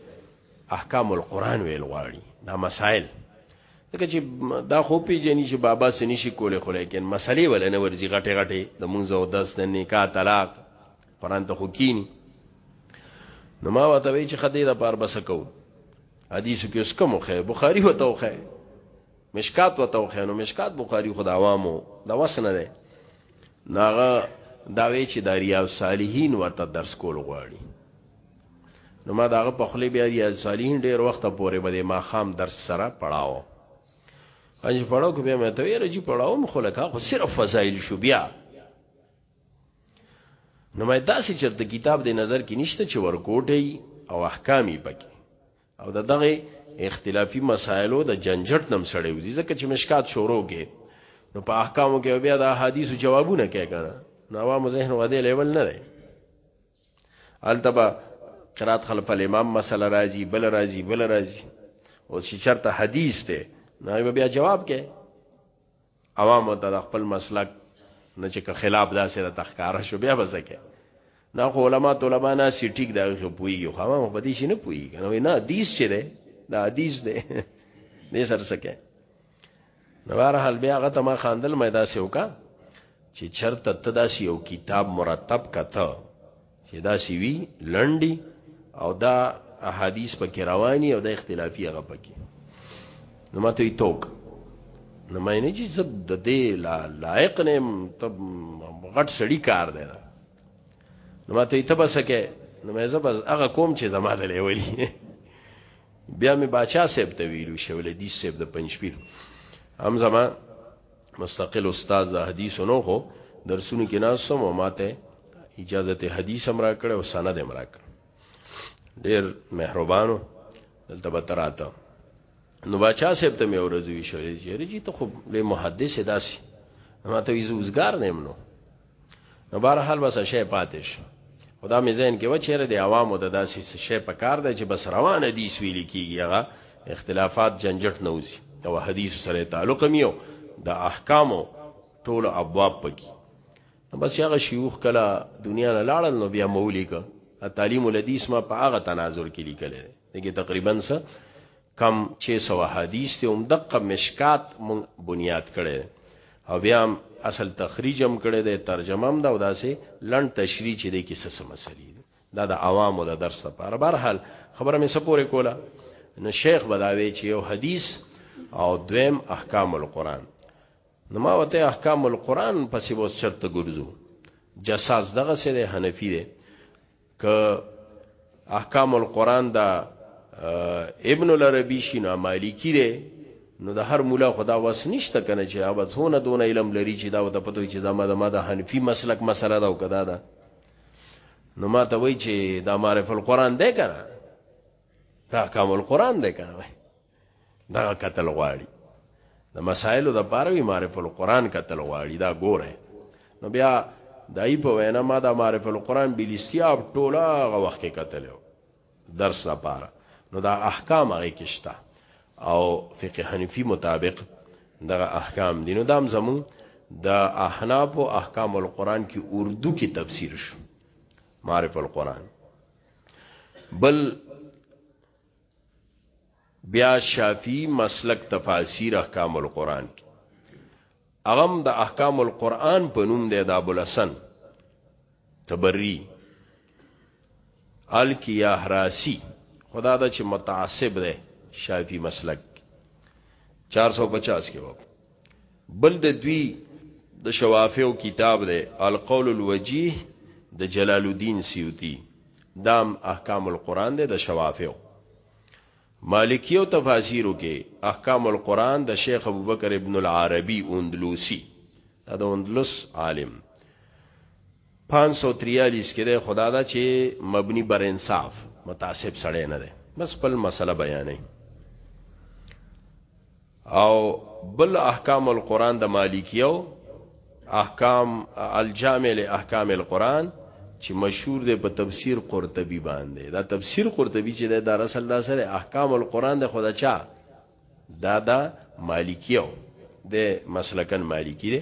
احکام القرآن ویل غواړي دا مسائل دغه چې دا خو پیجنې چې بابا سني شي کولې خو لیکن مسلې ولې نه ورځي غټه غټه د مونږ او داس د نکاح طلاق قرآن ته خو کینی نو ما وته وی چې خدای د پار بس کو حدیث کې اس کوم خه بخاری وته خه مشکات وته وخی نو مشکات بخاری خو د عوامو د وس نه دی نو هغه دا وی چې د ریاض صالحین ورته درس کول غواړي نو ما داغه په خلی بیا ریاض صالحین ډیر وخت پورې بده ما خام درس سره پڑھاو انج پڑھاو کې بیا مې ته یې رجی پڑھاو مخ لکه خو صرف فضایل شو بیا نو مې داسې چرته کتاب د نظر کې نشته چې ورکوټي او احکامي پکې او د دغه اختلافي مسایلو د جنجټ نم سړی وځي ځکه چې مشکات شروع کې نو په احکامو کې بیا د احادیثو جوابونه کوي کنه نو عوام ذهن غدې لیول نه دی التبا قرات خلف الامام مسله راځي بل راځي بل راځي او چې چرته حدیث ته نو بیا جواب کوي عوامو ته د خپل مسلک نه چې که خلاف دا سره تخکاره شو بیا بزکه نه خو علما طلبه نه سی ټیک دا خو پوي یو خو ما په دې شي نه پوي کنه نه حدیث چې ده دا حدیث ده دې سر سکه نو بهر حال بیا غته ما خاندل مې دا سیوکا چې چرته تداسي یو کتاب مرتب کته چې دا سی وی لنډي او دا احادیث پکې رواني او دا اختلافي هغه پکې نو ماته یې توک نو مې نه چې زب د دې لا لایق نه تب غټ سړی کار دی نو ماته یې تبسکه نو مې زب هغه کوم چې زما د لیولي بیا مې باچا صاحب ته ویلو شول دي صاحب د پنځپیر هم زما مستقل استاد د حدیث نو خو درسونو کې ناس سم ماته اجازه ته حدیث امرا کړ او سند امرا کړ ډیر مهربانو دلته به تراته نو بچا صاحب ته مې ورځوي شوې چې رجی ته خو له محدث داسي ما ته ویزوزګار نیم نو نو بهر حال بس شی پاتش خدا مې زین کې و چیرې د عوامو د داسې شی په کار دی چې بس روان دي سویل کیږي هغه اختلافات جنجټ نه وسی او حدیث سره تعلق میو د احکامو ټول ابواب پکې بس هغه شيوخ کله دنیا نه لاړل نو بیا مولیکه تعلیم الحدیث ما په هغه تناظر کې لیکل دي تقریبا سه کم چه سوه حدیث ته هم دقه مشکات مونږ بنیاد کړی او بیا هم اصل تخریج هم کړی دی ترجمه هم دا او داسې لنډ تشریح چې دی کې څه څه مسلې دي دا د عوامو د درس لپاره بهرحال خبره مې څه پورې کوله نو شیخ بداوی چې یو حدیث او دویم احکام القرآن نو ما وته احکام القرآن پسې وس چرته ګرځو جساس دغه سره حنفي دی که احکام القرآن دا ابن العربی شي نه مالکی دی نو د هر مولا خدا وس نشته کنه چې هغه څونه دون علم لري چې دا وته پته چې زما د ما د حنفي مسلک مسله دا او کدا دا نو ما ته وای چې دا معرف القرآن دی کنه دا احکام القرآن دی کنه دا قتل غواړي د مسائلو د پاره وی معرفت القرآن قتل غواړي دا ګوره نو بیا دای په وینا ما د معرفت القرآن بلیستیاب ټوله غ وخت کې قتل درس نه پاره نو دا احکام هغه کېشته او فقه حنفي مطابق دغه احکام دي نو دام زمو د دا احناف او احکام القرآن کې اردو کې تفسیر شو معرفت القرآن بل بیا شافعی مسلک تفاسیر احکام القرآن کی اغم د احکام القرآن په نوم دی د ابوالحسن تبری الکی یا حراسی خدا دا چې متعصب دی شافعی مسلک 450 کې وو بل د دوی د شوافیو کتاب دی القول الوجیه د جلال الدین سیوطی دام احکام القرآن دی د شوافیو مالکیو تفاسیرو کې احکام القرآن د شیخ ابوبکر ابن العربی اندلوسی دا د اندلس عالم 543 کې ده خدا دا چې مبني بر انصاف متعصب سړی نه ده بس خپل مسله بیانې او بل احکام القرآن د مالکیو احکام الجامع لاحکام القرآن چې مشهور دی په تفسیر قرطبي باندې دا تفسیر قرطبي چې د دار رسول الله سره احکام القرآن د خدا چا دا دا مالکیو د مسلکن مالکی دی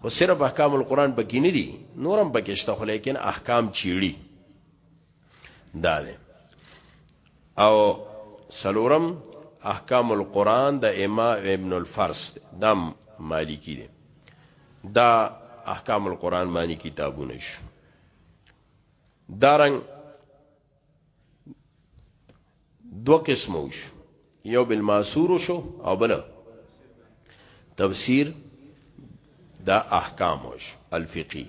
خو صرف احکام القرآن پکې نه دي نورم پکې شته خو لیکن احکام چیړي دا دی او سلورم احکام القرآن د امام ابن الفرس دا مالکی دی دا احکام القرآن معنی کتابونه شو دارنګ دو قسم وشو یو بالماسور شو او بل تفسیر دا احکام وش الفقی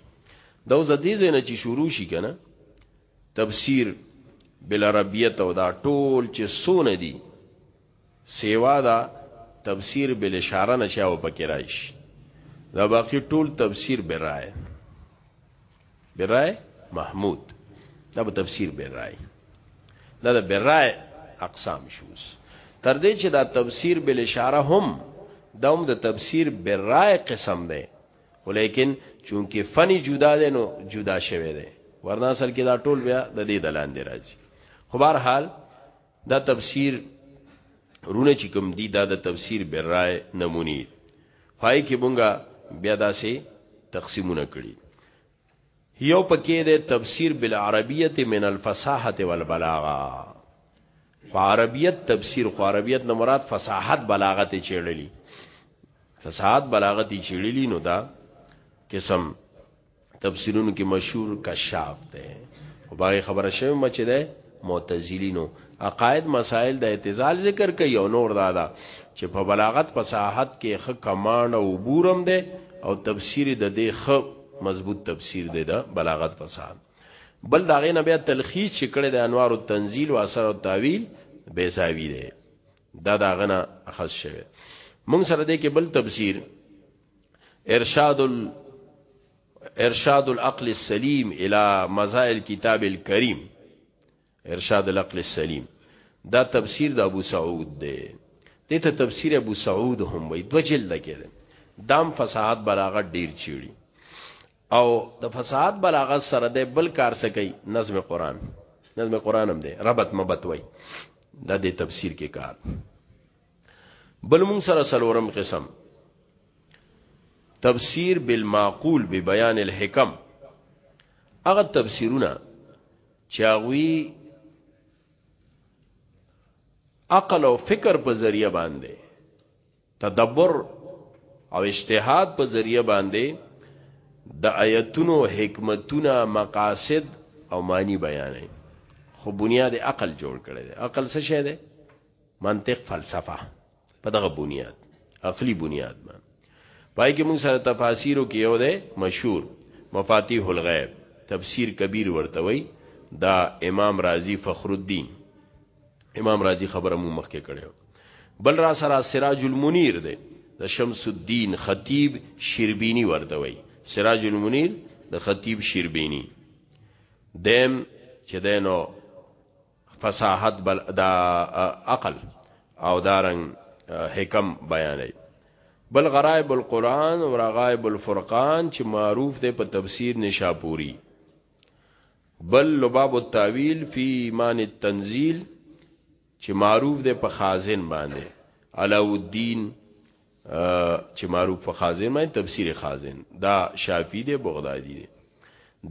دا زدی زنه چې شروع شي کنه تفسیر بالعربیت او دا ټول چې سونه دي سیوا دا تفسیر بل اشاره نشاو پکې راشي دا باقی ټول تفسیر برای برای محمود دا په تفسیر برای دا د برای اقسام شوز تر دې چې دا تفسیر بل اشاره هم دا هم د تفسیر برای قسم دی ولیکن چونکی فنی جدا دی نو جدا شوی دی ورنه اصل کې دا ټول بیا د دې دلاندې راځي خو بهر حال دا تفسیر رونه چې کوم دی دا د تفسیر برای نمونی پای کې مونږه بیا داسې تقسیمونه کړی یو پکې د تفسیر بالعربیت من الفصاحت والبلاغه په عربیت تفسیر خو عربیت نه مراد فصاحت بلاغت چېړلی فصاحت بلاغت چېړلی نو دا قسم تفسیرونو کې مشهور کشاف ده او باغی خبره شوی مچ ده معتزلینو عقاید مسائل د اعتزال ذکر کوي او نور دادا چې په بلاغت فصاحت کې خ کمانډ او بورم ده او تفسیر د دې خ مضبوط تفسیر ده د بلاغت فصاحت بل داغه نه بیا تلخیص چې کړه د انوار التنزیل او اثر التاویل بیزاوی ده دا داغه نه خاص شوی مونږ سره دې کې بل تفسیر ارشاد ال ارشاد العقل السلیم الی مزائل کتاب الکریم ارشاد العقل السلیم دا تفسیر د ابو سعود دی دې ته تفسیر ابو سعود هم وي دو جلد کې ده دام فساد بلاغت ډیر چیړي او د فساد بلاغت سره د بل کار سکی نظم قران نظم قران هم ده ربط مبت وای د دې تفسیر کې کار بل مون سره سلورم قسم تفسیر بالمعقول به بیان الحکم هغه تفسیرونه چې هغه عقل او فکر په ذریعہ باندې تدبر او اجتهاد په ذریعہ باندې د آیتونو حکمتونه مقاصد او معنی بیانې خو بنیاد عقل جوړ کړي عقل څه شی دی منطق فلسفه په دغه بنیاد عقلی بنیاد باندې پای کې موږ سره تفاسیرو کې یو دی مشهور مفاتیح الغیب تفسیر کبیر ورته وای دا امام رازی فخر الدین امام رازی خبره مو مخکې کړو بل را سره سراج المنیر دی د شمس الدین خطیب شیربینی ورته وای سراج المنیر د خطیب شیربینی دیم چې دینو فصاحت بل دا عقل او دارنګ حکم بیانې بل غرائب القرآن او رغائب الفرقان چې معروف دی په تفسیر نشاپوری بل لباب التاویل فی ایمان التنزیل چې معروف دی په خازن باندې علاو الدین چې معروف په خازن باندې تفسیر خازن دا شافی دی بغدادي دی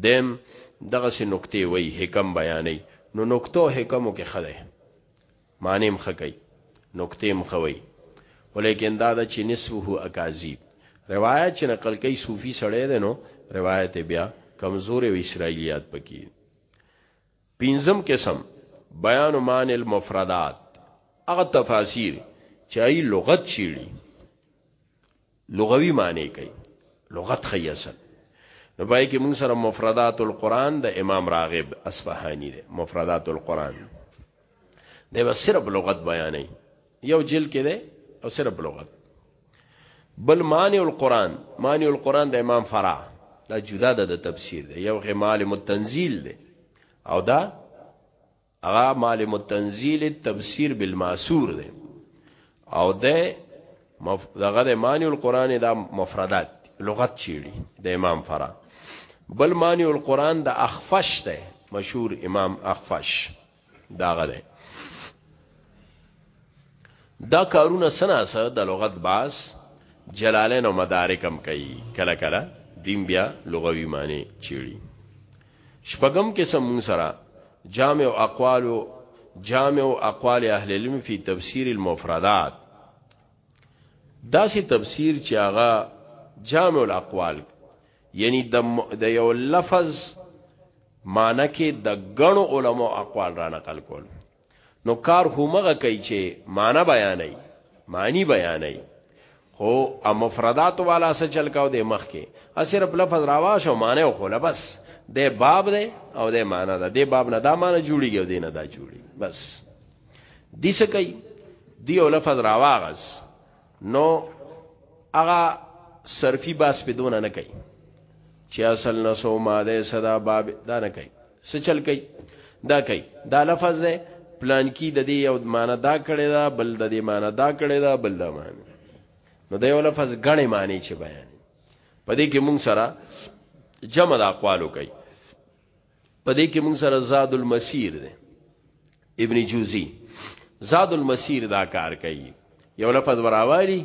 دیم دغه سه نقطې وای حکم بیانې نو نقطو حکمو کې خده معنی مخ کوي نقطې مخ وای ولیکن دا د چې نسبه اکاذیب روایت چې نقل کوي صوفي سړی دی نو روایت بیا کمزور او اسرایلیات پکې پنځم قسم، بیان معانی المفردات، هغه تفاسیر چې هغوی لغت چیړي، لغوي معنی کوي، لغت ښیي اصل نو پای کې موږ سره مفردات القرآن د امام راغب اصفهانی دی مفردات القرآن دی به صرف لغت بیانې یو جلد کې ده او صرف بلوغت بل معنی القرآن معنی القرآن د امام فرا دا جدا ده د تفسیر ده یو غی معلم التنزیل ده او دا هغه معلم التنزیل تفسیر بالماسور ده او ده مف... دغه د معنی القرآن دا مفردات لغت چیړي د امام فرا بل معنی القرآن د اخفش ده مشهور امام اخفش داغه ده دا کارونه سناسه د لغت باس جلالین او مدارکم کوي کله کله دین بیا لغوي معنی چیړي شپغم کې سمون سره جامع او اقوال او جامع او اقوال اهل علم فی تفسیر المفردات دا سی تفسیر چې هغه جامع الاقوال یعنی د یو لفظ معنی کې د غنو علماء اقوال را نقل کول نو کار همغه کوي چې معنی بیانې معنی بیانې خو ا مفردات والا سره چل کاو د مخ کې ا صرف لفظ راواش او معنی او خلا بس د باب ده او د معنی ده د باب نه دا معنی جوړیږي او د نه دا جوړي بس دیسه کوي دی او لفظ راواغس نو هغه صرفي باس په دونه نه کوي چې اصل نه سو ماده صدا باب دا نه کوي سچل کوي دا کوي دا لفظ ده پلان کې د دې یو معنی دا کړی دا بل د دې معنی دا کړی دا بل دا معنی نو دا یو لفظ غنې معنی چې بیان پدې کې مونږ سره جمع د اقوالو کوي په دې کې موږ سره زاد المسیر دی ابن جوزی زاد المسیر دا کار کوي یو لفظ وراوالي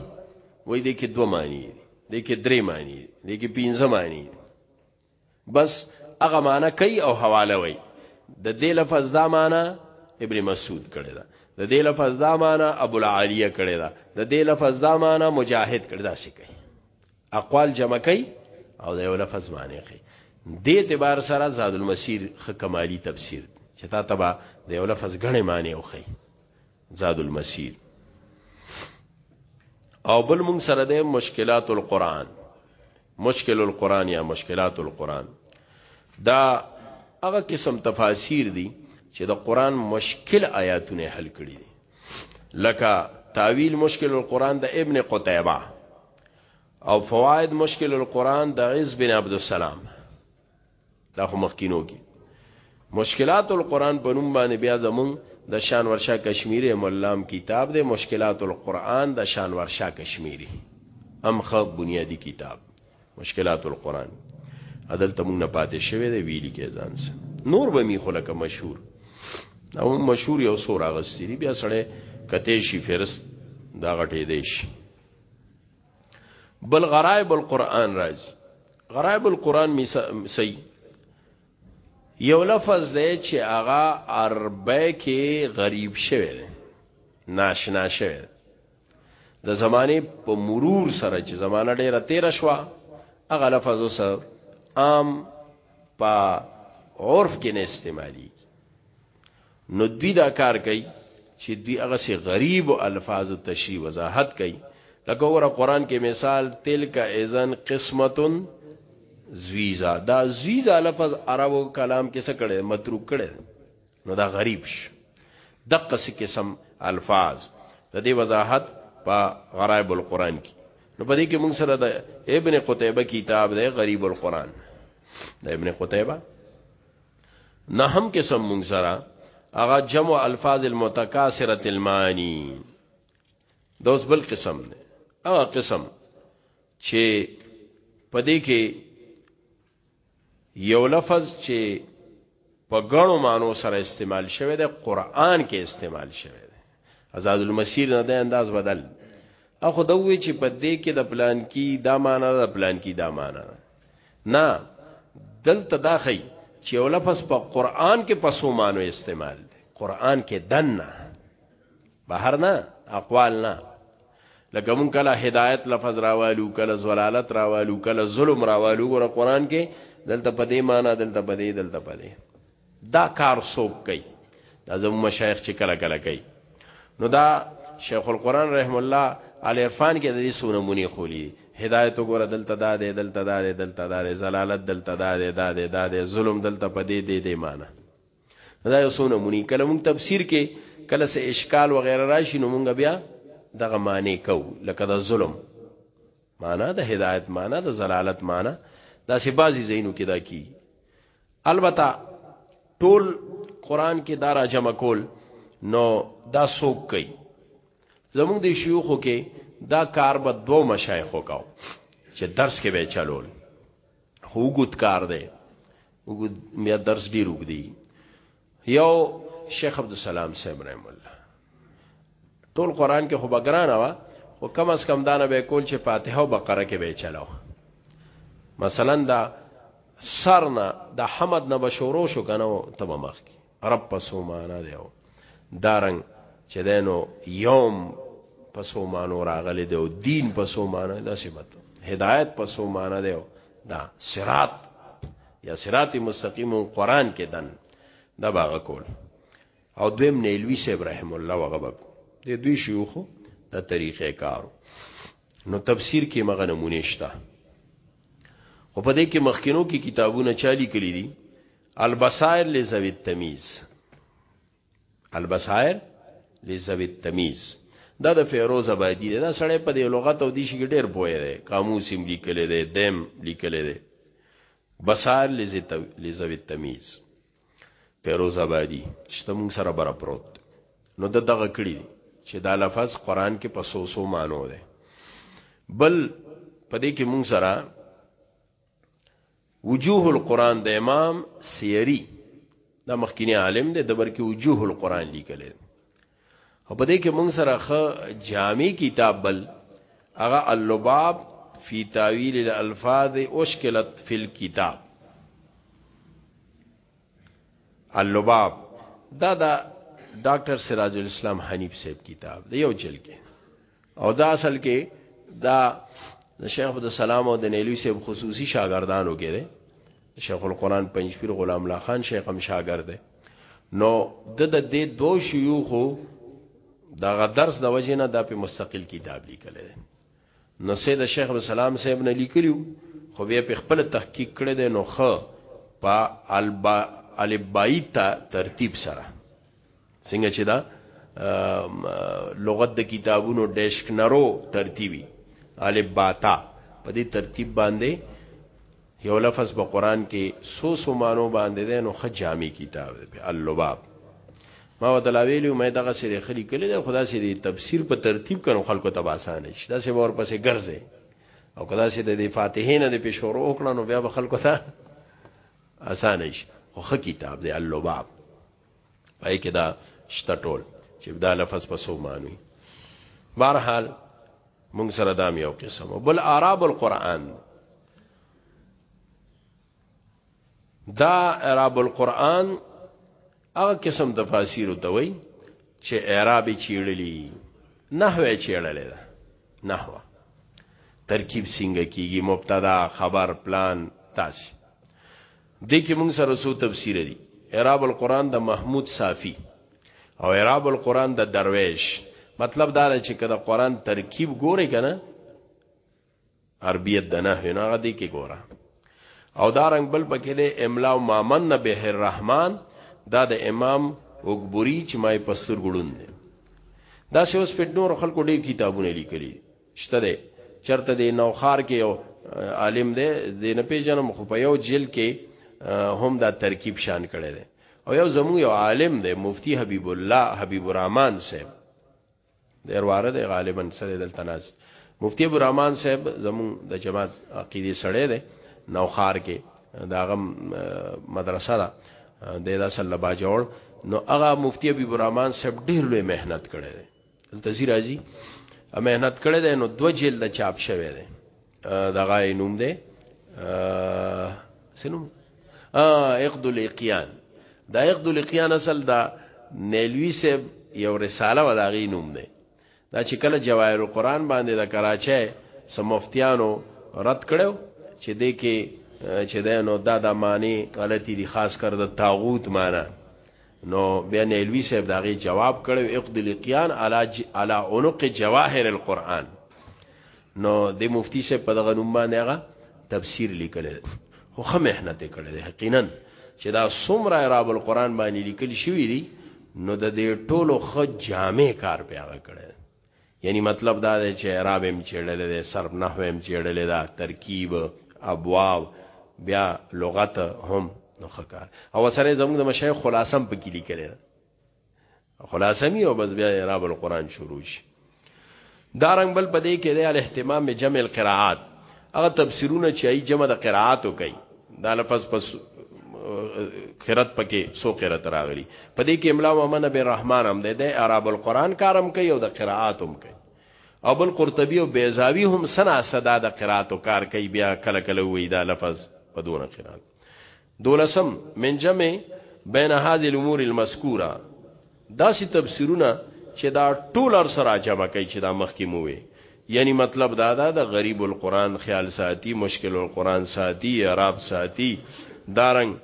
وای دې کې دوه معنی دي دې کې درې معنی دي دې کې پنځه معنی دي بس هغه معنی کوي او حواله وای د دې لفظ دا معنی ابن مسعود کړی دا د دې لفظ دا معنی ابو العالیه کړی دا د دې لفظ دا معنی مجاهد کړی دا څه کوي اقوال جمع کوي او د یو لفظ معنی کوي د اعتبار سره زاد المسیر خ کمالی تفسیر چې تا تبا د یو لفظ غنې معنی وخی زاد المسیر او بل مونږ سره د مشکلات القرآن مشکل القرآن یا مشکلات القرآن دا هغه قسم تفاسیر دي چې د قرآن مشکل آیاتونه حل کړي دي لکه تعویل مشکل القرآن د ابن قتیبه او فواید مشکل القرآن د عز بن عبد السلام دا خو مخکینو کې مشکلات القرآن په نوم باندې بیا زمون د شانور شاه کشمیری ملام کتاب دی مشکلات القرآن د شانور شاه کشمیری امخه بنیادی کتاب مشکلات القرآن عدل تمون نه پاتې شوی دی ویلی کې ځان سره نور به می خلک مشهور او مشهور یو سور اغستری بیا سره کته شي فرست دا غټې دیش بل غرائب القرآن راځي غرائب القرآن می صحیح یو لفظ دی چې هغه عربه کې غریب شوی دی ناشنا شوی دی د زمانه په مرور سره چې زمانه ډیره تیر شوه هغه لفظ اوس عام په عرف کې نه استعمالي نو دوی دا کار کوي چې دوی هغه سي غریب او الفاظ او تشریح وضاحت کوي لکه وګوره قران کې مثال تلک اذن قسمتن زویزا دا زویزا لفظ عربو کلام کې څه کړي متروک کړي نو دا غریب ش دقه سي قسم الفاظ د دې وضاحت په غرائب القرآن کې نو په دې کې موږ سره د ابن قتيبه کتاب دی غریب القرآن د ابن قتيبه نه هم قسم مونږ سره هغه جمع الفاظ المتکاثره المعانی دا اوس بل قسم دی هغه قسم چې پدې کې یو لفظ چې په غنو مانو سره استعمال شوی دی قران کې استعمال شوی ازاد المسیر نه ده انداز بدل اخو دوی چې په دې کې د پلان کې دا معنا ده پلان کې دا معنا ده نه دلته دا خی چې یو لفظ په قران کې په سو مانو استعمال دی قران کې دنه بهر نه اقوال نه لکه مون کله هدایت لفظ راوالو کله زلالت راوالو کله ظلم راوالو ګور قران کې دلته په دې معنی دلته په دې دلته په دې دا کار څوک کوي دا زمو مشایخ چې کله کله کوي نو دا شیخ القران رحم الله علی عرفان کې د دې سونه مونږه خولي هدایت وګوره دلته دا دی دلته دا دی دلته دا دی زلالت دلته دا دی دا دی دا دی ظلم دلته په دې دې دې معنی دا یو سونه مونږه کله مونږ تفسیر کې کله سه اشکال وغیرہ راشي نو مونږ بیا دغه معنی کو لکه دا ظلم معنی د هدایت معنی د زلالت معنی دا سی بازي زینو کې دا کی البته ټول قران کې دا را جمع کول نو دا سوق کوي زموږ د شيوخو کې دا کار به دو مشایخو کاو چې درس کې به چلول هوګوت کار دی وګ بیا درس ډیر وګدي یو شیخ عبد السلام صاحب رحم الله ټول قران کې خو بګرانه وا خو کم از کم دانه به کول چې فاتحه او بقره کې به چلاو مثلا دا سرنا د حمد نه بشورو شو کنه تب مخ کی رب پسو معنا دیو دارنګ چې دینو یوم پسو مانو راغلی دیو دین پسو معنا دا سبت هدایت پسو معنا دیو دا صراط یا صراط مستقیم قران کې دن دا باغ کول او دویم نیلوی صاحب رحم الله وغه بک د دوی شيوخو د طریقې کارو نو تفسیر کې مغه نمونه شته خو په دې کې مخکینو کې کتابونه چالي کړی دي البصائر لزوی التمیز البصائر لذوی التمیز دا د فیروز آبادی دا سړی په دې لغت او دیش کې ډیر پوهه دی قاموس هم لیکل دی دیم لیکل دی بصائر لذوی التمیز فیروز آبادی چې موږ سره بر پروت نو د دغه کړی چې دا لفظ قران کې په سو سو مانو دی بل پدې کې موږ سره وجوه القرآن د امام سیری دا مخکینی عالم دی د برکی وجوه القرآن لیکل او په دې کې موږ سره خ جامع کتاب بل هغه اللباب فی تاویل الالفاظ اشکلت فی الكتاب اللباب دا دا ډاکټر سراج الاسلام حنیف صاحب کتاب دی یو جلد کې او دا اصل کې دا د شیخ عبد السلام او د نیلوی صاحب خصوصي شاګردانو کې دی شیخ القرآن پنځپیر غلام الله خان شیخ هم شاګرد دی نو د د دې دو شيوخو دغه درس د وجې نه د په مستقل کتاب لیکل دی نو سید شیخ السلام صاحب نه لیکلیو خو بیا په خپل تحقیق کړی دی نو خ په البا البای ته ترتیب سره څنګه چې دا لغت د کتابونو ډیشکنرو ترتیبی الباتا په دې ترتیب باندې یو لفظ په قران کې سو سو مانو باندې ده نو خ جامع کتاب ده په اللباب ما ودلاویلو مې دغه سری خلی کلی ده خدا سي دې تفسیر په ترتیب کړو خلکو ته آسان شي دا سه ور پسې ګرځي او خدا سي دې فاتحه نه دې پښورو وکړو نو بیا به خلکو ته آسان شي خو خ کتاب ده اللباب پای کې دا شته ټول چې دا لفظ په سو معنی بهرحال مونږ سره دا یو قسم بل اعراب القرآن دا اعراب القرآن هغه قسم تفاسیر ته وای چې اعراب چیړلی نحوه چیړلې ده نحوه ترکیب څنګه کیږي مبتدا خبر پلان تاسو دې کې موږ سره څو تفسیر دي اعراب القرآن د محمود صافی او اعراب القرآن د درویش مطلب دا دی چې کله قرآن ترکیب ګوري کنه عربیت د نحو نه غدي کې ګوره او دا رنگ بل پکې د املا او مامن به الرحمن دا د امام وګبوري چې مای پستر ګړون دی دا سه اوس په نور خلکو ډېر کتابونه لیکلي شته دی چرته دی نوخار کې یو عالم دی زین پیژنم خو په یو جیل کې هم دا ترکیب شان کړي دی او یو زمو یو عالم دی مفتی حبیب الله حبیب الرحمن صاحب د ارواره دی غالبا سره دلته ناس مفتی حبیب الرحمن صاحب زمو د جماعت عقیده سره دی نوخار کې داغم مدرسه ده د اصل لبا جوړ نو هغه مفتی حبیب الرحمن صاحب ډیر لوی مهنت کړي دی دلته زی راځي مهنت کړی دی نو دو جلد چاپ شوی دی دغه نوم دی سنوم اقد الاقیان دا اقد الاقیان اصل دا نیلوی صاحب یو رساله و دا غی نوم دی دا چې کله جواهر القرآن باندې د کراچۍ سمفتیانو رد کړو چې دې کې چې دینو دا د معنی غلطی دي خاص کر د تاغوت معنی نو بیا نیلوی صاحب داغه جواب کړو اقد لقیان علی علی عنق جواهر القرآن نو د مفتی صاحب په دغه نوم باندې هغه تفسیر لیکل خو خه مهنت کړي دی یقینا چې دا سمرا راب القرآن باندې لیکل شوی دی نو د دې ټولو خ جامع کار پیغه کړي یعنی مطلب دا دی چې اعراب هم چیړلې ده صرف نحو هم چیړلې ده ترکیب ابواب بیا لغت هم نو خکار او سره زموږ د مشایخ خلاصم په کې لیکل ده خلاصمی او بس بیا اعراب القرآن شروع شي دارنګ بل پدې کې د الاهتمام جمع القراءات هغه تفسیرونه چې ای جمع د قراءاتو کوي دا لفظ پس قرت پکې سو قرت راغلی په دې کې املا ومن به رحمان هم ده د عرب القرآن کارم کوي او د قراءات هم کوي او بل قرطبي او بیزاوی هم سنا صدا د قرات او کار کوي بیا کله کله وی دا لفظ په دونه قرات دولسم من جمع بین هذه الامور المذکوره داسې تفسیرونه چې دا ټول ارسه راجمع کوي چې دا مخکې مو وي یعنی مطلب دا دا د غریب القرآن خیال ساتي مشکل القرآن ساتي عرب ساتي دارنګ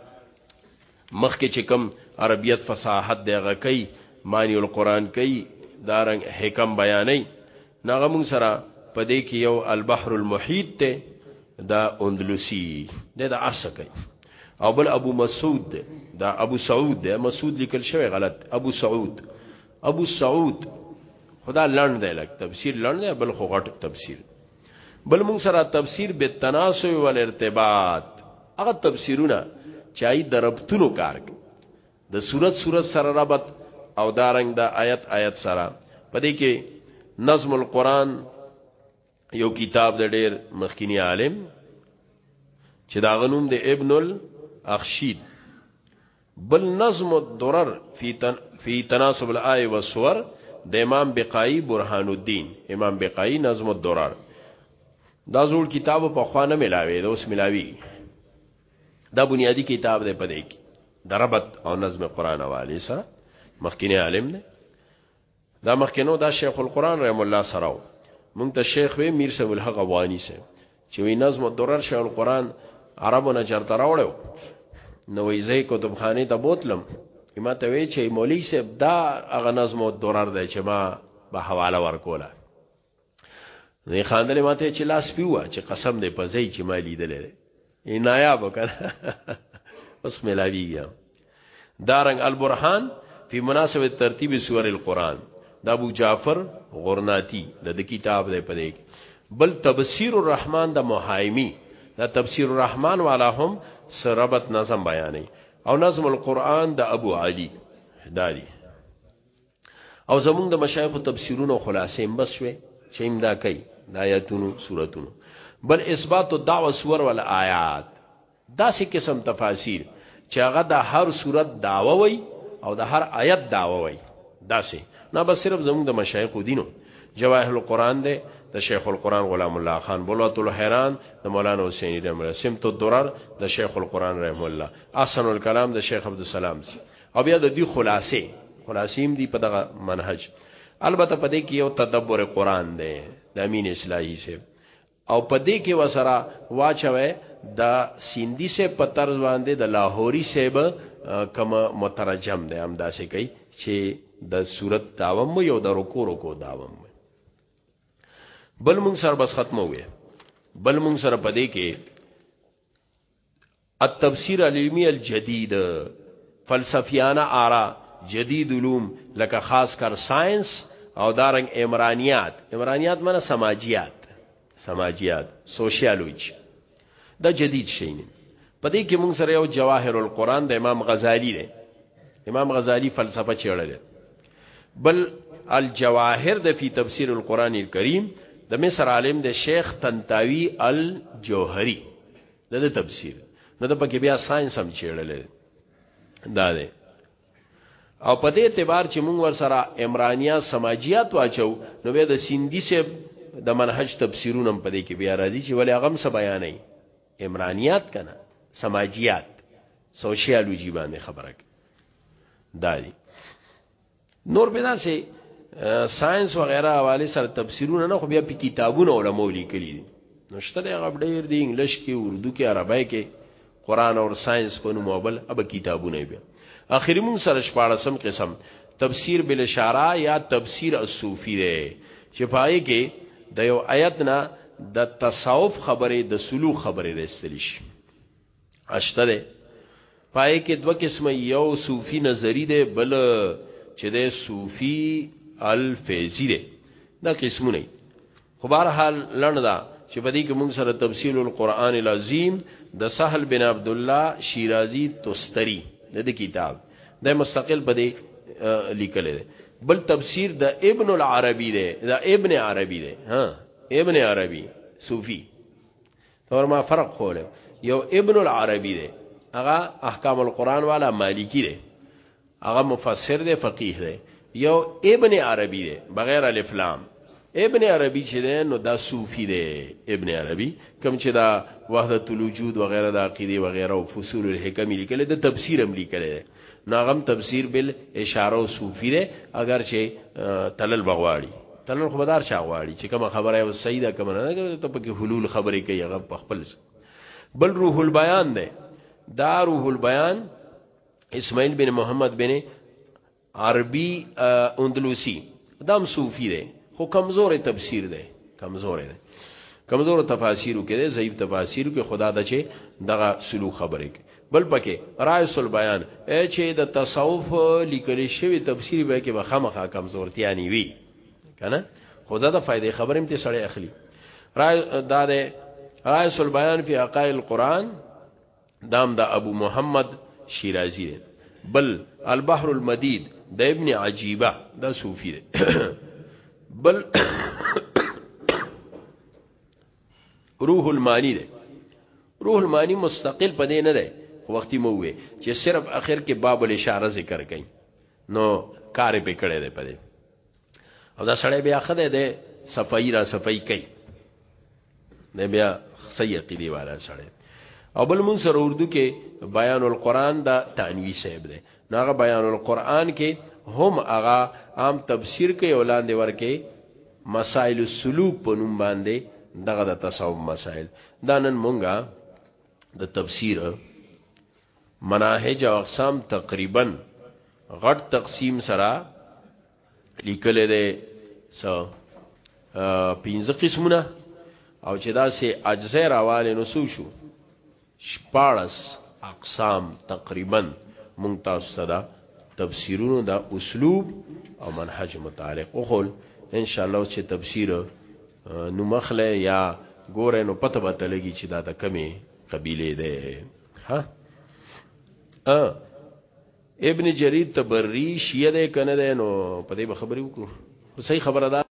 مخکې چې کم عربیت فصاحت دی هغه کوي معنی القرآن کوي دارنګ حکم بیانوي نغه مون سره پدې کې یو البحر المحیط ته دا اندلسی د دا ارسه کوي او بل ابو مسعود دا ابو سعود دا مسعود لیکل شوی غلط ابو سعود ابو سعود خدا لړن دی لک تفسیر لړن دی بل خو غټ تفسیر بل مون سره تفسیر به تناسب او ارتباط هغه تفسیرونه چای دربتونو کار کوي د صورت صورت سره ربط او دارنګ د آیت آیت سره پدې کې نظم القرآن یو کتاب د ډیر مخکینی عالم چې دا غنوم د ابن الاخشید بل نظم الدرر فی تن فی تناسب الای و سور د امام بقای برهان الدین امام بقای نظم الدرر دا زول کتاب په خوانه ملاوي دا اوس ملاوي دا بنیادی کتاب دی په دې کې د ربط او نظم قران حواله سره مخکینه عالم دی دا مخکینو دا شیخ القران رحم الله سره و مونږ ته شیخ وی میر سیب الحق افغانی سه چې وی نظم الدرر شیخ القران عربو نه چرته راوړو نو یې زې کتابخانه ته بوتلم ما ته وی چې مولوی سیب دا اغه نظم الدرر دی چې ما به حواله ورکوله نه خاندلې ماته چې لاس پیوا چې قسم دې په ځای چې ما لیدلې ای نایاب کړه اوس ملاویږي دارنګ البرهان فی مناسبه ترتیب سور القرآن د ابو جعفر غرناتی د کتاب دی په دې بل تبصیر الرحمن د محایمی دا تفسیر الرحمن والا هم سربت نظم بیانې او نظم القرآن د ابو علی دادی او زمونږ د مشایخو تفسیرونو خلاصې هم بس وې چې هم دا کوي د آیاتونو سوراتونو بل اثبات او دعوه سور ول آیات داسې قسم تفاسیر چې هغه د هر صورت داوا وي او د هر آیت داوا وي داسې نه بس صرف زموږ د مشایخ دینو جواهر القرآن دی د شیخ القرآن غلام الله خان بولات الحیران د مولانا حسین رحم الله سمت الدرر د شیخ القرآن رحم الله احسن الکلام د شیخ عبد السلام سي او بیا د دې خلاصې خلاصیم دی په دغه منهج البته په دې کې یو تدبر قران دی د امین اصلاحي سه او په دې کې وسره واچوي د سیندی سه په طرز باندې د لاهوري سیب کما مترجم دی هم داسې کوي چې د صورت داوم یو د رکو رکو داوم بل مونږ سره بس ختمه وي بل مونږ سره پدې کې التفسیر العلمی الجدید فلسفیانه آرا جدید علوم لکه خاص کر ساينس او دارنګ عمرانیات عمرانیات معنی سماجیات سماجیات سوشیالوجی دا جدید شي نه پدې کې موږ سره یو جواهر القرآن د امام غزالی دی امام غزالی فلسفه چیړل بل الجواهر د فی تفسیر القرآن الکریم د مصر عالم د شیخ تنتاوی الجوهری د دې تفسیر نو د پکې بیا ساينس هم چیړل دا دی او په دې اعتبار چې موږ ور سره عمرانیا سماجیات واچو نو به د سیندی سه د منهج تفسیرونه په دې کې بیا راځي چې ولې هغه هم څه بیانې عمرانیات کنه سماجیات سوشیالوجی باندې خبره ده نور به داسې ساينس وغیرہ حواله سره تفسیرونه نه خو بیا په کتابونو علماء لیکلي دي نشته دی غب ډیر دی انګلیش کې اردو کې عربی کې قران او ساينس په نوم وبل اب کتابونه بیا اخري مون سره شپارسم قسم تفسیر بالاشاره یا تفسیر الصوفی دی چې پای کې د یو آیت نه د تصوف خبره د سلوک خبره رسل شي اشته ده پای کې دوه قسمه یو صوفي نظری ده بل چې ده صوفي الفیزی ده دا قسمونه خو بهر حال لنډه چې په دې کې موږ سره تفسیر القرآن العظیم د سهل بن عبد الله شیرازی توستری د دې کتاب د مستقل په دې لیکل دی بل تفسیر د ابن العربی دی د ابن عربی دی ها ابن عربی صوفی تور ما فرق خول یو ابن العربی دی هغه احکام القرآن والا مالکی دی هغه مفسر دی فقیه دی یو ابن عربی دی بغیر الف لام ابن عربی چې دی نو دا صوفی دی ابن عربی کوم چې دا وحدت الوجود وغیرہ د عقیده وغیرہ او فصول الحکم لیکل د تفسیر هم لیکل دی ناغم تفسیر بل اشاره او صوفی ده اگر چې تلل بغواړي تلل خو بدار چا غواړي چې کوم خبره او سیده کوم نه ته پکې حلول خبرې کوي هغه په خپل بل روح البیان ده دا روح البیان اسماعیل بن محمد بن عربي اندلوسی دام صوفی ده خو کمزور تفسیر ده کمزور ده کمزور تفاسیرو کې ده ضعیف تفاسیرو کې خدا د چې دغه سلو خبرې بل پکې رایس البیان اې چې د تصوف لیکل شوی تفسیر به کې بخامخه کمزورتیا نی وی کنه خدا د فائدې خبرې مته سړی اخلي رای دا ده رایس البیان فی عقائل القرآن دام د دا ابو محمد شیرازی ده بل البحر المدید د ابن عجیبه دا صوفی ده بل روح المانی ده روح المانی مستقل پدې نه ده خو وختي مو وې چې صرف اخر کې باب الاشاره ذکر کړي نو کار به کړي ده پدې او دا سړی بیا خدای ده صفائی را صفائی کوي نه بیا صحیح عقیده والا سره او بل مون سره اردو کې بیان القرآن دا تنوی صاحب دی ناغه بیان القرآن کې هم هغه عام تفسیر کوي ولاندې ورکه مسائل السلوک په نوم باندې دغه د تصوف مسائل دا نن مونږه د تفسیر مناهج او اقسام تقریبا غټ تقسیم سره لیکل دي سو پنځه قسمونه او چې دا سه اجزه راواله نو سو شو شپاړس اقسام تقریبا مونږ تاسو ته دا تفسیرونو دا اسلوب او منهج متعلق وخول ان شاء الله چې تفسیر نو مخله یا ګوره نو پته به تلګي چې دا د کمی قبیله ده ها ابن جریر تبری شیعه ده کنه ده نو په دې خبرې وکړو صحیح خبره ده